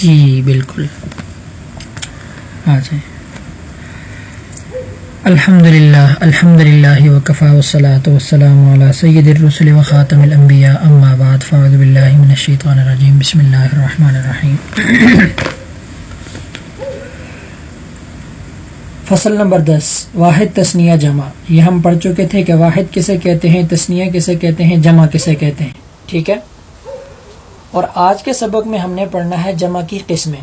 جی بالکل۔ ہاں آ جائیں الحمد للہ الحمد للہ وقفا وسلاۃ وسلام علیہ سید الرسل و خاطم الانبیاء، اما بعد، فاعوذ باللہ من الشیطان الرجیم، بسم اللہ الرحمن الرحیم۔ فصل نمبر دس، واحد تسنیہ جمع۔ یہ ہم پڑھ چکے تھے کہ واحد کسے کہتے ہیں، تسنیہ کسے کہتے ہیں، جمع کسے کہتے ہیں۔ ٹھیک ہے؟ اور آج کے سبق میں ہم نے پڑھنا ہے جمع کی قسمیں۔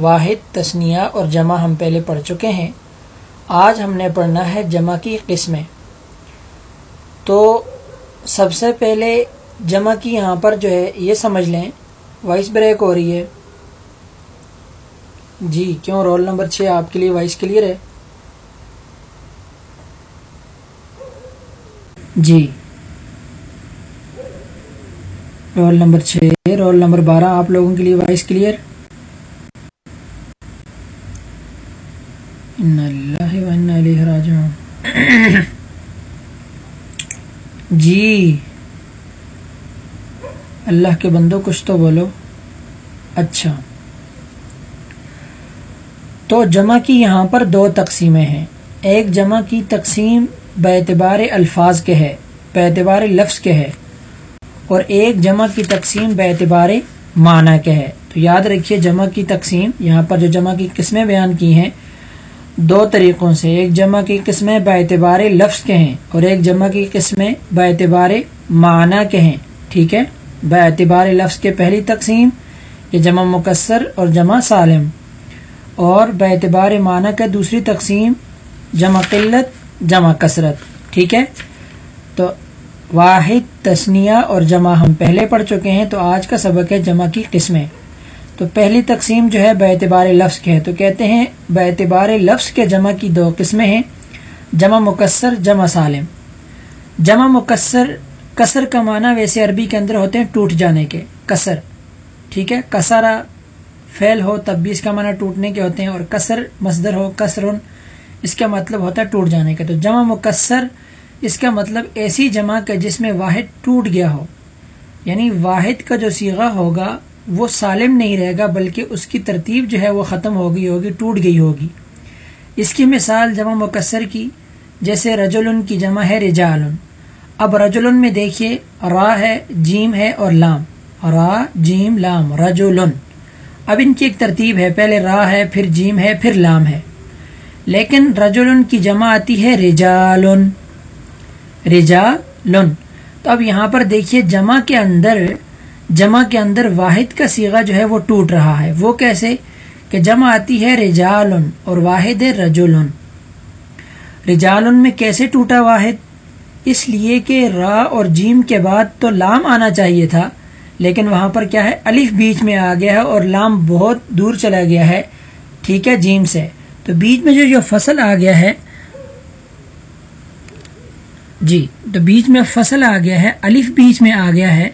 واحد تسنیہ اور جمع ہم پہلے پڑھ چکے ہیں۔ آج ہم نے پڑھنا ہے جمع کی قسمیں۔ تو سب سے پہلے جمع کی یہاں پر جو ہے یہ سمجھ لیں۔ وائس بریک ہو رہی ہے۔ جی کیوں رول نمبر چھ آپ کے لیے وائس کلیئر ہے؟ جی۔ رول نمبر چھ، رول نمبر بارہ، آپ لوگوں کے لیے وائس کلیئر۔ جی۔ اللہ کے بندوں، کچھ تو بولو۔ اچھا۔ تو جمع کی یہاں پر دو تقسیمیں ہیں۔ ایک جمع کی تقسیم اعتبار الفاظ کے ہے اعتبار لفظ کے ہے۔ اور ایک جمع کی تقسیم بے اعتبار معنی کے ہے۔ تو یاد رکھیے جمع کی تقسیم، یہاں پر جو جمع کی قسمیں بیان کی ہیں، دو طریقوں سے، ایک جمع کی قسمیں بے اعتبار لفظ کے ہیں اور ایک جمع کی قسمیں بے اعتبار معنی کے ہیں۔ ٹھیک ہے؟ بے اعتبار لفظ کے پہلی تقسیم، یہ جمع مکسر اور جمع سالم۔ اور بے اعتبار معنی کا دوسری تقسیم، جمع قلت، جمع کثرت۔ ٹھیک ہے؟ تو واحد تسنیہ اور جمع ہم پہلے پڑھ چکے ہیں، تو آج کا سبق ہے جمع کی قسمیں۔ تو پہلی تقسیم جو ہے اعتبار لفظ کے ہے۔ تو کہتے ہیں اعتبار لفظ کے جمع کی دو قسمیں ہیں، جمع مکسر، جمع سالم۔ جمع مکسر کثر کا معنی ویسے عربی کے اندر ہوتے ہیں ٹوٹ جانے کے۔ کثر ٹھیک ہے؟ کسرا فیل ہو تب بھی اس کا معنی ٹوٹنے کے ہوتے ہیں، اور کثر مصدر ہو کثر اس کا مطلب ہوتا ہے ٹوٹ جانے کا تو جمع مکسر اس کا مطلب ایسی جمع کا جس میں واحد ٹوٹ گیا ہو۔ یعنی واحد کا جو سیغہ ہوگا وہ سالم نہیں رہے گا، بلکہ اس کی ترتیب جو ہے وہ ختم ہو گئی ہوگی، ٹوٹ گئی ہوگی۔ اس کی مثال جمع مکسر کی، جیسے رجل کی جمع ہے رجال اب رجل میں دیکھیے، را ہے، جیم ہے اور لام۔ را، جیم، لام رجل اب ان کی ایک ترتیب ہے، پہلے را ہے، پھر جیم ہے، پھر لام ہے۔ لیکن رجل کی جمع آتی ہے رجال رجالن۔ تو اب یہاں پر دیکھیے جمع کے اندر، جمع کے اندر واحد کا سیگا جو ہے وہ ٹوٹ رہا ہے۔ وہ کیسے؟ کہ جمع آتی ہے رجال اور واحد ہے رجول رجال میں کیسے ٹوٹا واحد؟ اس لیے کہ را اور جیم کے بعد تو لام آنا چاہیے تھا، لیکن وہاں پر کیا ہے؟ الف بیچ میں آ گیا ہے اور لام بہت دور چلا گیا ہے۔ ٹھیک ہے، جیم سے۔ تو بیچ میں جو جو فصل آ گیا ہے جی تو بیچ میں فصل آ گیا ہے، الف بیچ میں آ گیا ہے،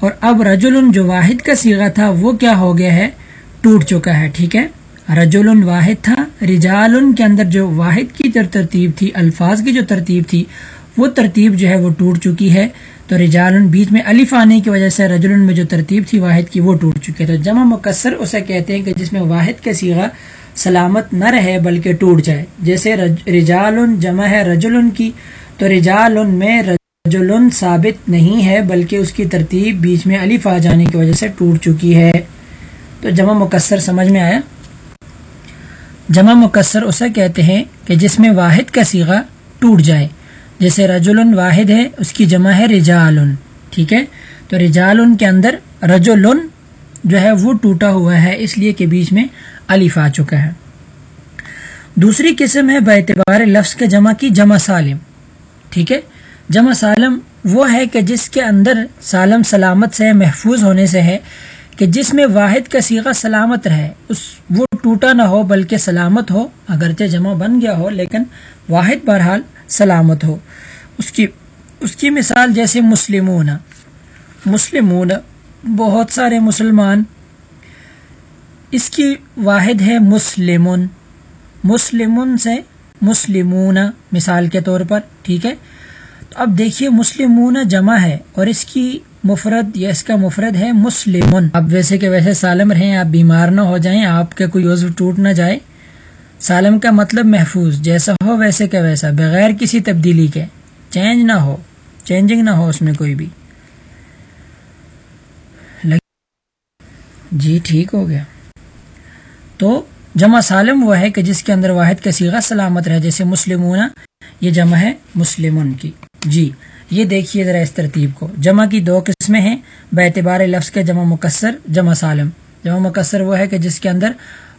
اور اب رجل جو واحد کا سیگا تھا، وہ کیا ہو گیا ہے؟ ٹوٹ چکا ہے، ٹھیک ہے؟ رجل واحد تھا رجال کے اندر جو واحد کی جو ترتیب تھی، الفاظ کی جو ترتیب تھی، وہ ترتیب جو ہے وہ ٹوٹ چکی ہے۔ تو رجال بیچ میں الف آنے کی وجہ سے رجل میں جو ترتیب تھی واحد کی، وہ ٹوٹ چکی ہے۔ تو جمع مکسر اسے کہتے ہیں کہ جس میں واحد کا سیگا سلامت نہ رہے، بلکہ ٹوٹ جائے۔ جیسے رجال جمع ہے رجل کی تو رجال میں جلن ثابت نہیں ہے بلکہ اس کی ترتیب بیچ میں الف آ جانے کی وجہ سے ٹوٹ چکی ہے۔ تو جمع مکسر سمجھ میں آیا؟ جمع مکسر اسے کہتے ہیں کہ جس میں واحد کا سیگا ٹوٹ جائے۔ جیسے رجل واحد ہے، اس کی جمع ہے رجال ٹھیک ہے؟ تو رجال کے اندر رجل جو ہے وہ ٹوٹا ہوا ہے، اس لیے کہ بیچ میں الف آ چکا ہے۔ دوسری قسم ہے بعتبار لفظ کے جمع کی جمع سالم۔ ٹھیک ہے؟ جمع سالم وہ ہے کہ جس کے اندر سالم سلامت سے محفوظ ہونے سے ہے کہ جس میں واحد کا سیغہ سلامت رہے، اس وہ ٹوٹا نہ ہو بلکہ سلامت ہو، اگرچہ جمع بن گیا ہو لیکن واحد بہرحال سلامت ہو۔ اس کی اس کی مثال جیسے مسلمون۔ مسلمون، بہت سارے مسلمان۔ اس کی واحد ہے مسلمون۔ مسلمون سے مسلمون، مثال کے طور پر۔ ٹھیک ہے؟ تو اب دیکھیے مسلمون جمع ہے اور اس کی مفرد یا اس کا مفرد ہے مسلم آپ ویسے کہ ویسے سالم رہیں، آپ بیمار نہ ہو جائیں، آپ کا کوئی عضو ٹوٹ نہ جائے۔ سالم کا مطلب محفوظ، جیسا ہو ویسے کہ ویسا، بغیر کسی تبدیلی کے۔ چینج نہ ہو، چینجنگ نہ ہو اس میں کوئی بھی۔ جی ٹھیک ہو گیا۔ تو جمع سالم وہ ہے کہ جس کے اندر واحد کا سیغہ سلامت رہے، جیسے مسلمون۔ یہ جمع ہے مسلمون کی۔ جی یہ دیکھیے ذرا اس ترتیب کو۔ جمع کی دو قسمیں ہیں بے اعتبار لفظ کے جمع مکسر، جمع سالم۔ جمع مکسر وہ ہے کہ جس کے اندر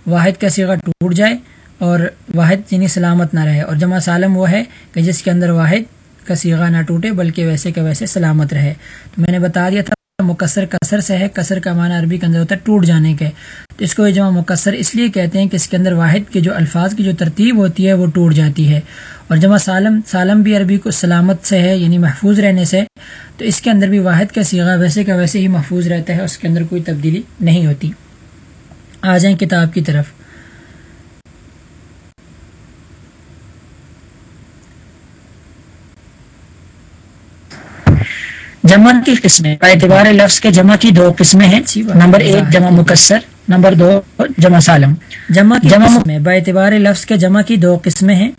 واحد کا سیغہ ٹوٹ جائے اور واحد یعنی سلامت نہ رہے۔ اور جمع سالم وہ ہے کہ جس کے اندر واحد کا سیغہ نہ ٹوٹے، بلکہ ویسے کہ ویسے سلامت رہے۔ تو میں نے بتا دیا تھا، مکسر کثر سے ہے کثر کا معنی عربی کے اندر ہوتا ہے ٹوٹ جانے کے۔ تو اس کو یہ جمع مکسر اس لیے کہتے ہیں کہ اس کے اندر واحد کے جو الفاظ کی جو ترتیب ہوتی ہے، وہ ٹوٹ جاتی ہے۔ جمع سالم سالم بھی عربی کو سلامت سے ہے یعنی محفوظ رہنے سے تو اس کے اندر بھی واحد کا سیغہ ویسے کا ویسے ہی محفوظ رہتا ہے اس کے اندر کوئی تبدیلی نہیں ہوتی۔ آ جائیں کتاب کی طرف۔ جمع کی قسمیں۔ اعتبار لفظ کے جمع کی دو قسمیں ہیں۔ نمبر ایک جمع مکسر۔ نمبر دو جمع سالم۔ جمع جمع میں اعتبار لفظ کے جمع کی دو قسمیں ہیں۔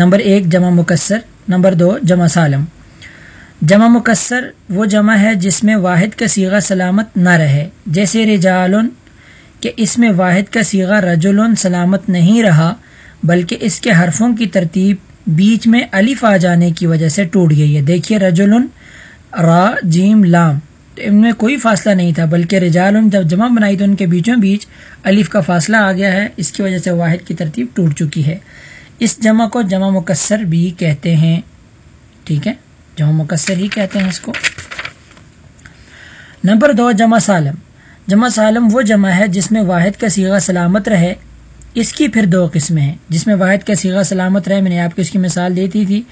نمبر ایک، جمع مکسر. نمبر دو، جمع سالم. جمع مکسر وہ جمع ہے جس میں واحد کا سیغہ سلامت نہ رہے۔ جیسے رجال کہ اس میں واحد کا سیغہ رجل سلامت نہیں رہا، بلکہ اس کے حرفوں کی ترتیب بیچ میں الف آ جانے کی وجہ سے ٹوٹ گئی ہے۔ دیکھیے رجل را، جیم، لام۔ تو ان میں کوئی فاصلہ نہیں تھا، بلکہ رجال جب جمع بنائی تو ان کے بیچوں بیچ الف کا فاصلہ آ گیا ہے۔ اس کی وجہ سے واحد کی ترتیب ٹوٹ چکی ہے۔ اس جمع کو جمع مکسر بھی کہتے ہیں۔ ٹھیک ہے؟ جمع مکسر ہی کہتے ہیں اس کو۔ نمبر دو، جمع سالم۔ جمع سالم وہ جمع ہے جس میں واحد کا سیغہ سلامت رہے۔ اس کی پھر دو قسمیں ہیں۔ جس میں واحد کا سیغہ سلامت رہے، میں نے آپ کو اس کی مثال دیتی تھی۔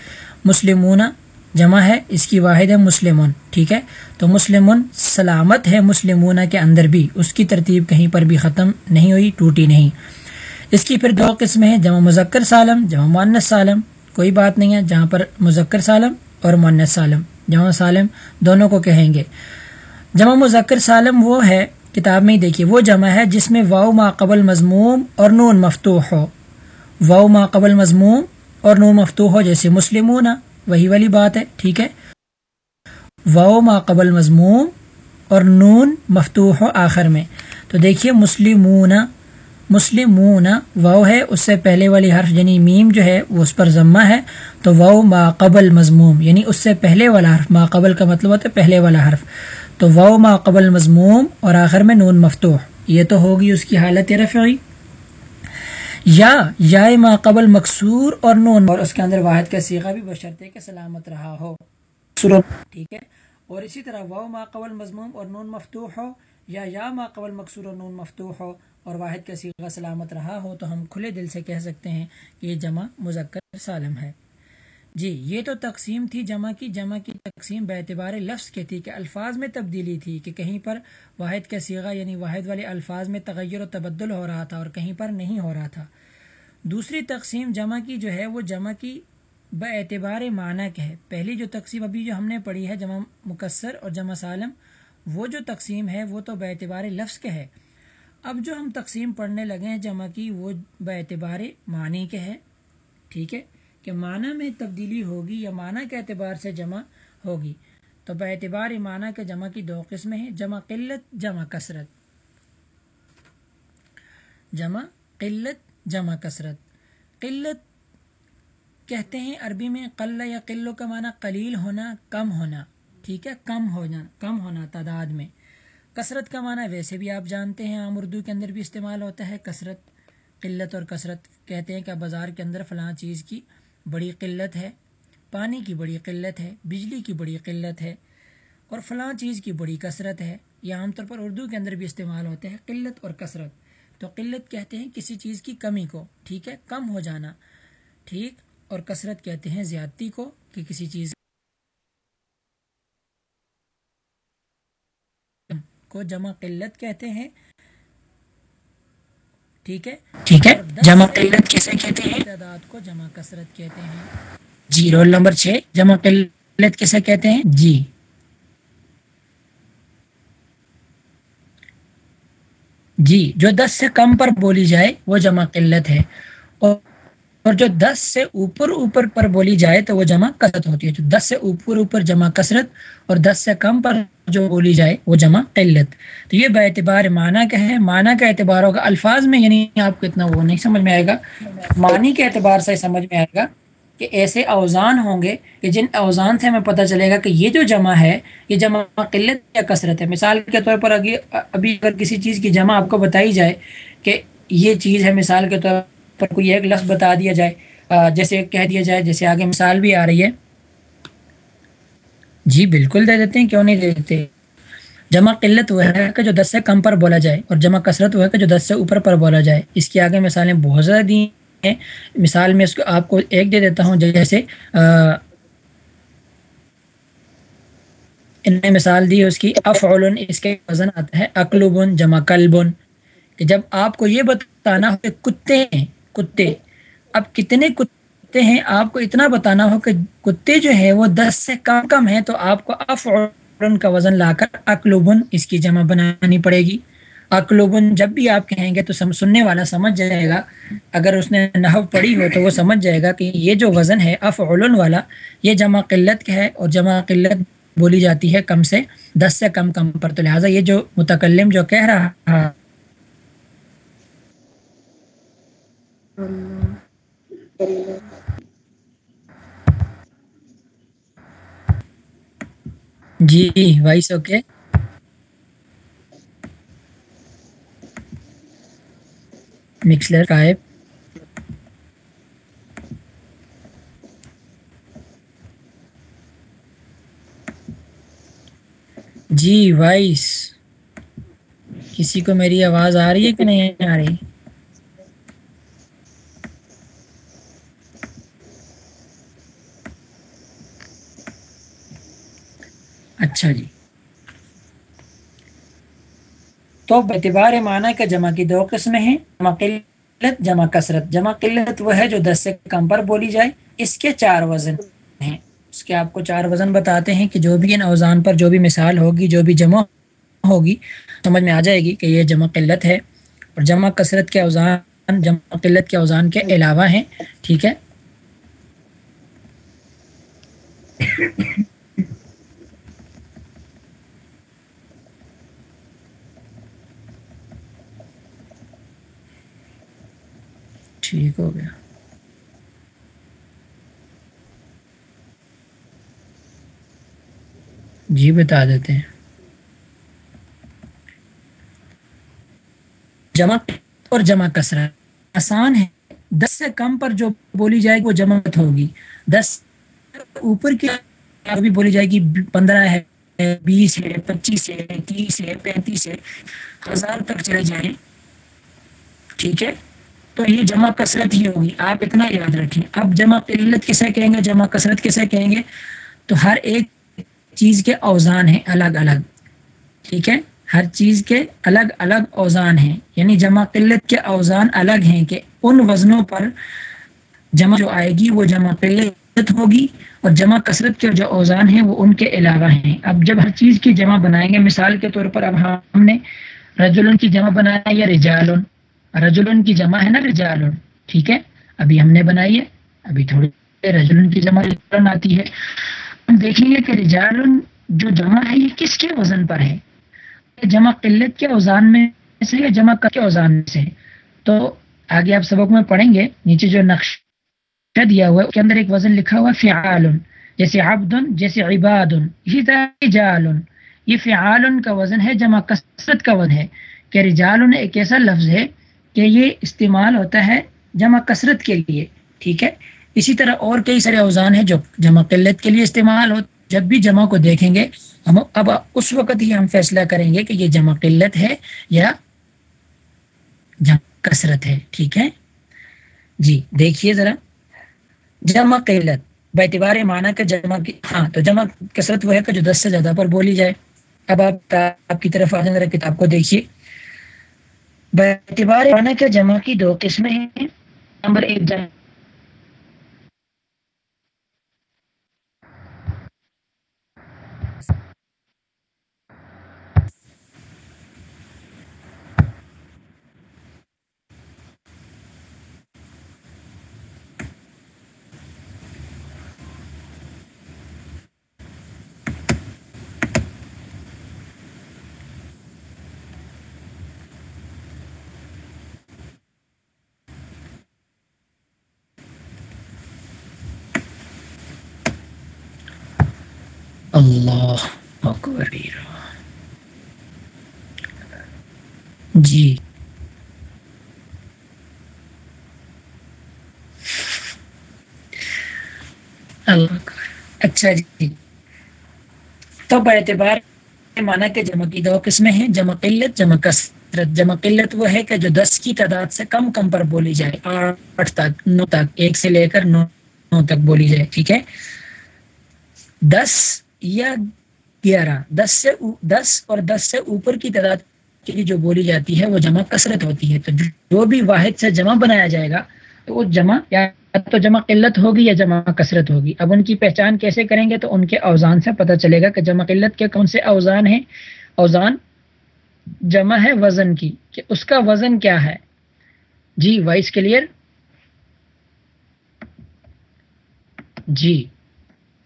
مسلمون جمع ہے، اس کی واحد ہے مسلمون۔ ٹھیک ہے؟ تو مسلمون سلامت ہے مسلمون کے اندر بھی۔ اس کی ترتیب کہیں پر بھی ختم نہیں ہوئی، ٹوٹی نہیں۔ اس کی پھر دو قسمیں ہیں، جمع مذکر سالم، جمع مانس سالم۔ کوئی بات نہیں ہے، جہاں پر مذکر سالم اور مانس سالم۔ جمع سالم دونوں کو کہیں گے۔ جمع مذکر سالم وہ ہے، کتاب میں ہی دیکھیے، وہ جمع ہے جس میں واؤ ما قبل مضموم اور نون مفتوح ہو۔ واؤ ما قبل مضموم اور نون مفتوح ہو، جیسے مسلمون، وہی والی بات ہے، ٹھیک ہے۔ واؤ ما قبل مضموم اور نون مفتوح ہو آخر میں۔ تو دیکھیے، مسلمون مسلمون واؤ ہے اس سے پہلے والی حرف یعنی میم جو ہے وہ اس پر ضمہ ہے تو واؤ ما قبل مضموم یعنی اس سے پہلے والا حرف ما قبل کا مطلب ہوتا ہے پہلے والا حرف تو واؤ ما قبل مضموم اور آخر میں نون مفتوح یہ تو ہوگی اس کی حالت رفعی۔ یا یا ما قبل مقصور اور نون اور اس کے اندر واحد کا سیغہ بھی بشرطے کے سلامت رہا ہو۔ ٹھیک ہے اور اسی طرح واؤ ما قبل مضموم اور نون مفتوح ہو یا یا ما قبل مقصور اور نون مفتوح ہو اور واحد کا سیغہ سلامت رہا ہو تو ہم کھلے دل سے کہہ سکتے ہیں کہ یہ جمع مذکر سالم ہے۔ جی یہ تو تقسیم تھی جمع کی جمع کی تقسیم اعتبار لفظ کے تھی کہ الفاظ میں تبدیلی تھی کہ کہیں پر واحد کا سیغہ یعنی واحد والے الفاظ میں تغیر و تبدل ہو رہا تھا اور کہیں پر نہیں ہو رہا تھا۔ دوسری تقسیم جمع کی جو ہے وہ جمع کی بے اعتبار معنی کے ہے۔ پہلی جو تقسیم ابھی جو ہم نے پڑھی ہے جمع مکسر اور جمع سالم، وہ جو تقسیم ہے وہ تو بے اعتبار لفظ کے ہے۔ اب جو ہم تقسیم پڑھنے لگے ہیں جمع کی، وہ بے اعتبار معنی کے ہے۔ ٹھیک ہے؟ کہ معنی میں تبدیلی ہوگی یا معنی کے اعتبار سے جمع ہوگی۔ تو بے اعتبار معنی کے جمع کی دو قسمیں ہیں، جمع قلت، جمع کثرت۔ جمع قلت، جمع کثرت۔ قلت کہتے ہیں عربی میں قلع یا قلو کا معنی قلیل ہونا، کم ہونا۔ ٹھیک ہے؟ کم ہونا کم ہونا تعداد میں۔ کثرت کا معنی ویسے بھی آپ جانتے ہیں عام اردو کے اندر بھی استعمال ہوتا ہے کثرت، قلت اور کثرت۔ کہتے ہیں کہ بازار کے اندر فلاں چیز کی بڑی قلت ہے، پانی کی بڑی قلت ہے، بجلی کی بڑی قلت ہے اور فلاں چیز کی بڑی کثرت ہے۔ یہ عام طور پر اردو کے اندر بھی استعمال ہوتے ہیں، قلت اور کثرت۔ تو قلت کہتے ہیں کسی چیز کی کمی کو، ٹھیک ہے، کم ہو جانا، ٹھیک۔ اور کثرت کہتے ہیں زیادتی کو کہ کسی چیز کو جمع قلت کہتے ہیں۔ ٹھیک ہے؟ ٹھیک ہے؟ جمع قلت کسے کہتے ہیں؟ تعداد کو جمع کثرت کہتے ہیں۔ جی رول نمبر چھ جمع قلت کسے کہتے ہیں؟ جی۔ جی جو دس سے کم پر بولی جائے وہ جمع قلت ہے۔ اور اور جو دس سے اوپر اوپر پر بولی جائے تو وہ جمع کثرت ہوتی ہے۔ جو دس سے اوپر اوپر جمع کثرت اور دس سے کم پر جو بولی جائے وہ جمع قلت۔ تو یہ بے اعتبار معنی کا ہے۔ معنی کا اعتبار ہوگا الفاظ میں یعنی آپ کو اتنا وہ نہیں سمجھ میں آئے گا۔ معنی کے اعتبار سے سمجھ میں آئے گا کہ ایسے اوزان ہوں گے کہ جن اوزان سے ہمیں پتہ چلے گا کہ یہ جو جمع ہے، یہ جمع قلت یا کثرت ہے۔ مثال کے طور پر ابھی اگر کسی چیز کی جمع آپ کو بتائی جائے کہ یہ چیز ہے، مثال کے طور پر کوئی ایک لفظ بتا دیا جائے جیسے کہہ دیا جائے، جیسے آگے مثال بھی آ رہی ہے۔ جی بالکل دے دیتے ہیں، کیوں نہیں دے دیتے؟ جمع قلت وہ ہے کہ جو دس سے کم پر بولا جائے اور جمع کثرت وہ ہے کہ جو دس سے اوپر پر بولا جائے۔ اس کی آگے مثالیں بہت زیادہ دی ہیں۔ مثال میں اس کو آپ کو ایک دے دیتا ہوں، جیسے ان نے مثال دی اس کی، افعلن، اس کے وزن آتا ہے اقلوبن جمع کلبن کہ جب آپ کو یہ بتانا ہو کہ کتے ہیں کتے۔ اب کتنے کتے ہیں، آپ کو اتنا بتانا ہو کہ کتے جو ہے وہ دس سے کم کم ہے تو آپ کو افعلن کا وزن لا کر اقلوبن اس کی جمع بنانی پڑے گی۔ اقلوبن جب بھی آپ کہیں گے تو سننے والا سمجھ جائے گا۔ اگر اس نے نحو پڑھی ہو تو وہ سمجھ جائے گا کہ یہ جو وزن ہے افعلن والا، یہ جمع قلت کا ہے اور جمع قلت بولی جاتی ہے کم سے دس سے کم کم پر۔ تو لہٰذا یہ جو متکلم جو کہہ رہا جی وائس اوکے۔ مکسلر قائب جی وائس۔ کسی کو میری آواز آ رہی ہے کہ نہیں آ رہی؟ اچھا جی۔ تو اعتبار معنی کا جمع کی دو قسمیں ہیں۔ جمع قلت، جمع کثرت۔ جمع قلت وہ ہے جو دس سے کم پر بولی جائے۔ اس کے چار وزن ہیں۔ اس کے آپ کو چار وزن بتاتے ہیں کہ جو بھی ان اوزان پر جو بھی مثال ہوگی، جو بھی جمع ہوگی، سمجھ میں آ جائے گی کہ یہ جمع قلت ہے۔ اور جمع کثرت کے اوزان، جمع قلت کے اوزان کے علاوہ ہیں۔ ٹھیک ہے۔ ٹھیک ہو گیا۔ جی بتا دیتے ہیں۔ جمع اور جمع کثرت آسان ہے۔ دس سے کم پر جو بولی جائے گی وہ جمع ہوگی۔ دس اوپر کی بھی بولی جائے گی۔ پندرہ ہے، بیس ہے، پچیس ہے، تیس ہے، پینتیس ہے۔ ہزار تک چلے جائیں۔ ٹھیک ہے۔ تو یہ جمع کثرت ہی ہوگی۔ آپ اتنا یاد رکھیں۔ اب جمع قلت کیسے کہیں گے، جمع کثرت کیسے کہیں گے؟ تو ہر ایک چیز کے اوزان ہیں، الگ الگ۔ ٹھیک ہے؟ ہر چیز کے الگ الگ اوزان ہیں۔ یعنی جمع قلت کے اوزان الگ ہیں کہ ان وزنوں پر جمع جو آئے گی، وہ جمع قلت ہوگی اور جمع کثرت کے جو اوزان ہیں، وہ ان کے علاوہ ہیں۔ اب جب ہر چیز کی جمع بنائیں گے، مثال کے طور پر اب ہم نے رجولن کی جمع بنایا یا رجالن۔ رجلن کی جمع ہے نا رجالن، ٹھیک ہے؟ ابھی ہم نے بنائی ہے، ابھی تھوڑی رجلن کی جمع آتی ہے۔ ہم دیکھیں گے کہ رجالن جو جمع ہے، یہ کس کے وزن پر ہے؟ جمع قلت کے اوزان میں سے یا جمع کے اوزان سے؟ تو آگے آپ سبق میں پڑھیں گے، نیچے جو نقشہ دیا ہوا ہے، اس کے اندر ایک وزن لکھا ہوا فعال جیسے عبدن، جیسے عباد اسی طرح یہ فعال کا وزن ہے، جمع کثرت کا وزن ہے۔ کہ رجال ایک ایسا لفظ ہے کہ یہ استعمال ہوتا ہے جمع کثرت کے لیے، ٹھیک ہے؟ اسی طرح اور کئی سارے اوزان ہیں جو جمع قلت کے لیے استعمال ہو، جب بھی جمع کو دیکھیں گے، ہم اب اس وقت ہی ہم فیصلہ کریں گے کہ یہ جمع قلت ہے یا جمع کثرت ہے، ٹھیک ہے؟ جی دیکھیے ذرا۔ جمع قلت بعتبار معنی کا جمع کی ہاں تو جمع کثرت وہ ہے کہ جو دس سے زیادہ پر بولی جائے۔ اب آپ آپ کی طرف آ جائیں ذرا کتاب کو دیکھیے۔ اعتبار کے جمع کی دو قسمیں ہیں۔ نمبر ایک جمع اللہ اکبر جی۔ اللہ اچھا جی۔ تو اعتبار مانا کہ جمع کی دو قسمیں ہیں، جمع قلت، جمع کثرت۔ جمع قلت وہ ہے کہ جو دس کی تعداد سے کم کم پر بولی جائے، آٹھ تک، نو تک، ایک سے لے کر نو نو تک بولی جائے، ٹھیک ہے۔ دس یا گیارہ، دس سے دس اور دس سے اوپر کی تعداد کے لیے جو بولی جاتی ہے وہ جمع کثرت ہوتی ہے۔ تو جو بھی واحد سے جمع بنایا جائے گا، تو وہ جمع یا تو جمع قلت ہوگی یا جمع کثرت ہوگی۔ اب ان کی پہچان کیسے کریں گے تو ان کے اوزان سے پتہ چلے گا کہ جمع قلت کے کون سے اوزان ہیں۔ اوزان جمع ہے وزن کی، کہ اس کا وزن کیا ہے۔ جی وائس کلیئر؟ جی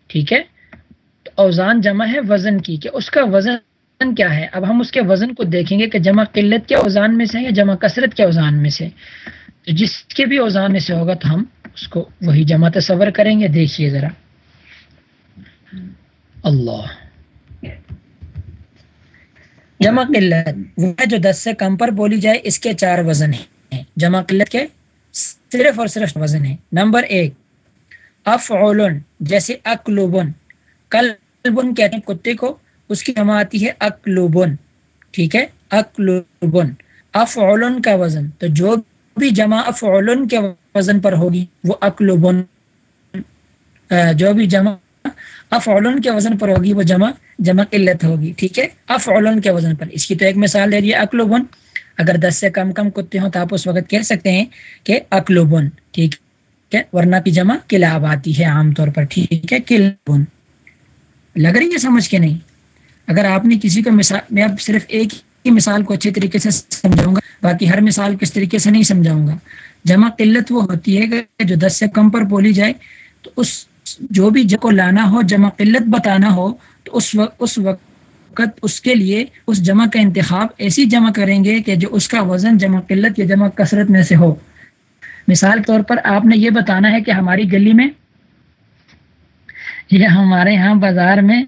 ٹھیک ہے۔ اوزان جمع ہے وزن کی، کہ اس کا وزن کیا ہے؟ اب ہم اس کے وزن کو دیکھیں گے کہ جمع قلت کے اوزان میں سے ہے یا جمع کثرت کے اوزان میں سے؟ تو جس کے بھی اوزان میں سے ہوگا تو ہم اس کو وہی جمع تصور کریں گے۔ دیکھیے ذرا۔ اللہ۔ جمع قلت، وہ جو دس سے کم پر بولی جائے، اس کے چار وزن ہیں۔ جمع قلت کے صرف اور صرف وزن ہے نمبر ایک افعولن جیسے اکلوبن کل کلبن کہتے ہیں کتے کو، اس کی جمع آتی ہے اکلوبن ٹھیک ہے؟ اکلوبن افعولن کا وزن۔ تو جو بھی جمع افعولن کے وزن پر ہوگی، وہ اکلوبن جو بھی جمع افعولن کے وزن پر ہوگی، وہ جمع جمع قلت ہوگی، ٹھیک ہے؟ افعولن کے وزن پر۔ اس کی تو ایک مثال دے رہی اکلوبن اگر دس سے کم کم کتے ہوں تو آپ اس وقت کہہ سکتے ہیں کہ اکلوبن ٹھیک ہے؟ ورنہ کی جمع کلاب آتی ہے عام طور پر، ٹھیک ہے؟ کلبن۔ لگ رہی ہے سمجھ کے نہیں؟ اگر آپ نے کسی کو مثال میں اب صرف ایک ہی مثال کو اچھے طریقے سے سمجھاؤں گا، باقی ہر مثال کس طریقے سے نہیں سمجھاؤں گا۔ جمع قلت وہ ہوتی ہے کہ جو دس سے کم پر بولی جائے، تو اس جو بھی کو لانا ہو، جمع قلت بتانا ہو، تو اس وقت اس وقت اس کے لیے اس جمع کا انتخاب ایسی جمع کریں گے کہ جو اس کا وزن جمع قلت یا جمع کثرت میں سے ہو۔ مثال کے طور پر آپ نے یہ بتانا ہے کہ ہماری گلی میں یا ہمارے یہاں بازار میں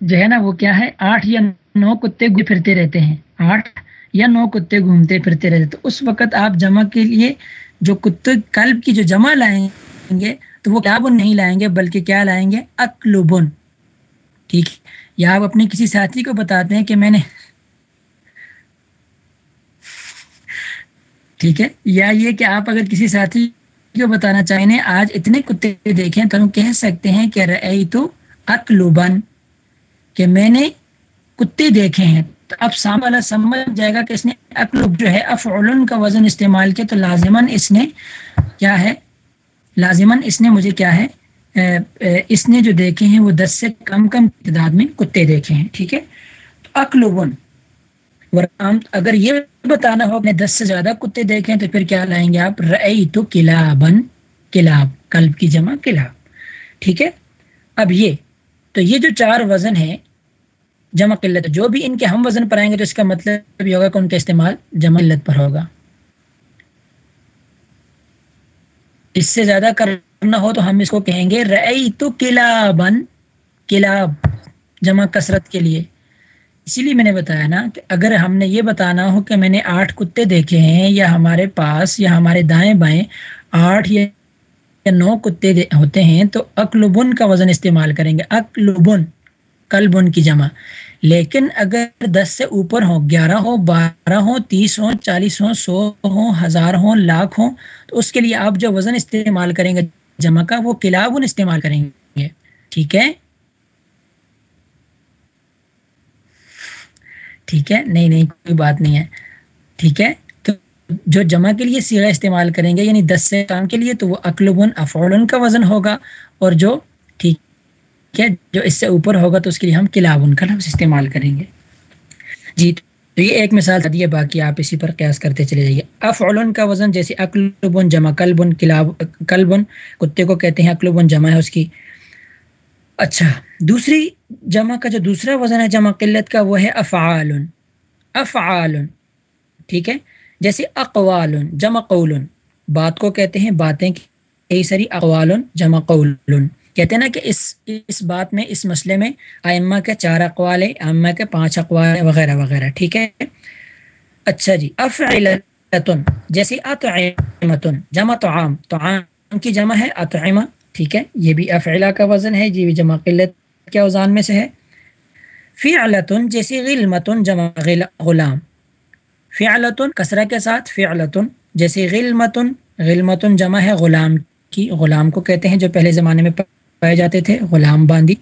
جو ہے نا وہ کیا ہے، آٹھ یا نو کتے پھرتے رہتے ہیں۔ آٹھ یا نو کتے گھومتے پھرتے رہتے تو اس وقت آپ جمع کے لیے جو کتے کلب کی جو جمع لائیں گے، تو وہ کیا بن نہیں لائیں گے، بلکہ کیا لائیں گے؟ اکلوبن۔ ٹھیک۔ یا آپ اپنے کسی ساتھی کو بتاتے ہیں کہ میں نے ٹھیک ہے۔ یا یہ کہ آپ اگر کسی ساتھی کو بتانا چاہیں آج اتنے کتے دیکھیں تو ہم کہہ سکتے ہیں کہ رئی تو اکلوبن کہ میں نے کتے دیکھے ہیں۔ تو اب سام والا سمجھ جائے گا کہ اس نے اکلوب جو ہے، افعلن کا وزن استعمال کیا، تو لازماً اس نے کیا ہے؟ لازماً اس نے مجھے کیا ہے؟ اس نے جو دیکھے ہیں وہ دس سے کم کم تعداد میں کتے دیکھے ہیں، ٹھیک ہے؟ تو اکلوبن اگر یہ بتانا ہو اپنے دس سے زیادہ کتے دیکھیں تو پھر کیا لائیں گے آپ؟ رئی تو کلابن کلاب کلب کی جمع کلاب۔ ٹھیک ہے؟ اب یہ تو یہ جو چار وزن ہے جمع قلت جو بھی ان کے ہم وزن پر آئیں گے تو اس کا مطلب یہ ہوگا کہ ان کا استعمال جمع قلت پر ہوگا۔ اس سے زیادہ کرنا ہو تو ہم اس کو کہیں گے رئی تو کلابن کلاب، جمع کثرت کے لیے۔ اسی لیے میں نے بتایا نا کہ اگر ہم نے یہ بتانا ہو کہ میں نے آٹھ کتے دیکھے ہیں یا ہمارے پاس یا ہمارے دائیں بائیں آٹھ یا نو کتے ہوتے ہیں، تو اکلبن کا وزن استعمال کریں گے۔ اکلبن کلبن کی جمع۔ لیکن اگر دس سے اوپر ہو گیارہ ہو بارہ ہو تیس ہو چالیس ہو سو ہو ہزار ہو لاکھ ہو تو اس کے لیے آپ جو وزن استعمال کریں گے جمع کا، وہ کلابن استعمال کریں گے۔ ٹھیک ہے؟ ٹھیک ہے؟ نہیں نہیں، کوئی بات نہیں ہے۔ ٹھیک ہے؟ تو جو جمع کے لیے سیغہ استعمال کریں گے یعنی دس سے کام کے لیے، تو وہ اقلبن افعولن کا وزن ہوگا اور جو ٹھیک ہے، جو اس سے اوپر ہوگا، تو اس کے لیے ہم کلابن کا لفظ استعمال کریں گے۔ جی تو یہ ایک مثال دی ہے باقی آپ اسی پر قیاس کرتے چلے جائیے۔ افعولن کا وزن، جیسے اقلبن جمع کلبن، کلاب، کلبن، کتے کو کہتے ہیں اقلبن جمع ہے اس کی۔ اچھا دوسری جمع کا جو دوسرا وزن ہے، جمع قلت کا، وہ ہے افعال افعال ٹھیک ہے؟ جیسے اقوال جمع قول بات کو کہتے ہیں، باتیں کئی ساری اقوال جمع قول کہتے ہیں نا کہ اس اس بات میں، اس مسئلے میں ائمہ کے چار اقوال ائمہ کے پانچ اقوال وغیرہ وغیرہ، ٹھیک ہے؟ اچھا جی افعلتن، جیسے اطعمتن، جمع تو عام کی جمع ہے، اطعمہ ٹھیک ہے؟ یہ بھی افعلا کا وزن ہے یہ بھی جمع قلت کے اوزان میں سے ہے؟ فعلتن، جیسے غلمتن جمع غلام۔ فعلتن کسرہ کے ساتھ فعلتن، جیسے غلمتن غلمتن جمع ہے غلام کی، غلام کو کہتے ہیں جو پہلے زمانے میں پائے جاتے تھے، غلام باندی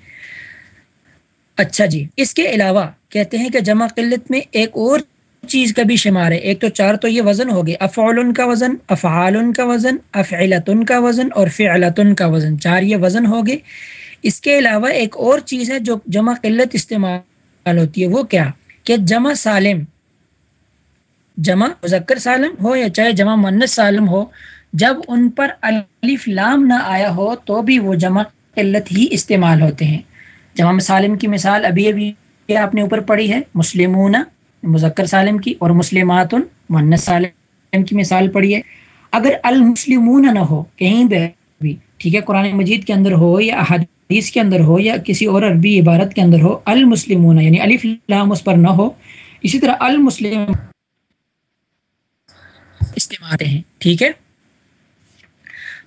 اچھا جی اس کے علاوہ کہتے ہیں کہ جمع قلت میں ایک اور چیز کا بھی شمار ہے۔ ایک تو چار تو یہ وزن ہو گئے افعال کا وزن افعال کا وزن، افعلتن کا وزن اور فعلتن کا وزن۔ چار یہ وزن ہو گئے اس کے علاوہ ایک اور چیز ہے جو جمع قلت استعمال ہوتی ہے، وہ کیا؟ کہ جمع سالم، جمع مذکر سالم ہو یا چاہے جمع منت سالم ہو، جب ان پر الف لام نہ آیا ہو تو بھی وہ جمع قلت ہی استعمال ہوتے ہیں۔ جمع سالم کی مثال ابھی ابھی آپ نے اوپر پڑھی ہے، مسلمون مذکر سالم کی اور مسلمات منت سالم کی مثال پڑھی ہے۔ اگر المسلمون نہ ہو، کہیں بھی ٹھیک ہے، قرآن مجید کے اندر ہو یا احادیث کے اندر ہو یا کسی اور عربی عبارت کے اندر ہو، المسلمون یعنی الف لام اس پر نہ ہو، اسی طرح المسلم استعمال ہیں، ٹھیک ہے۔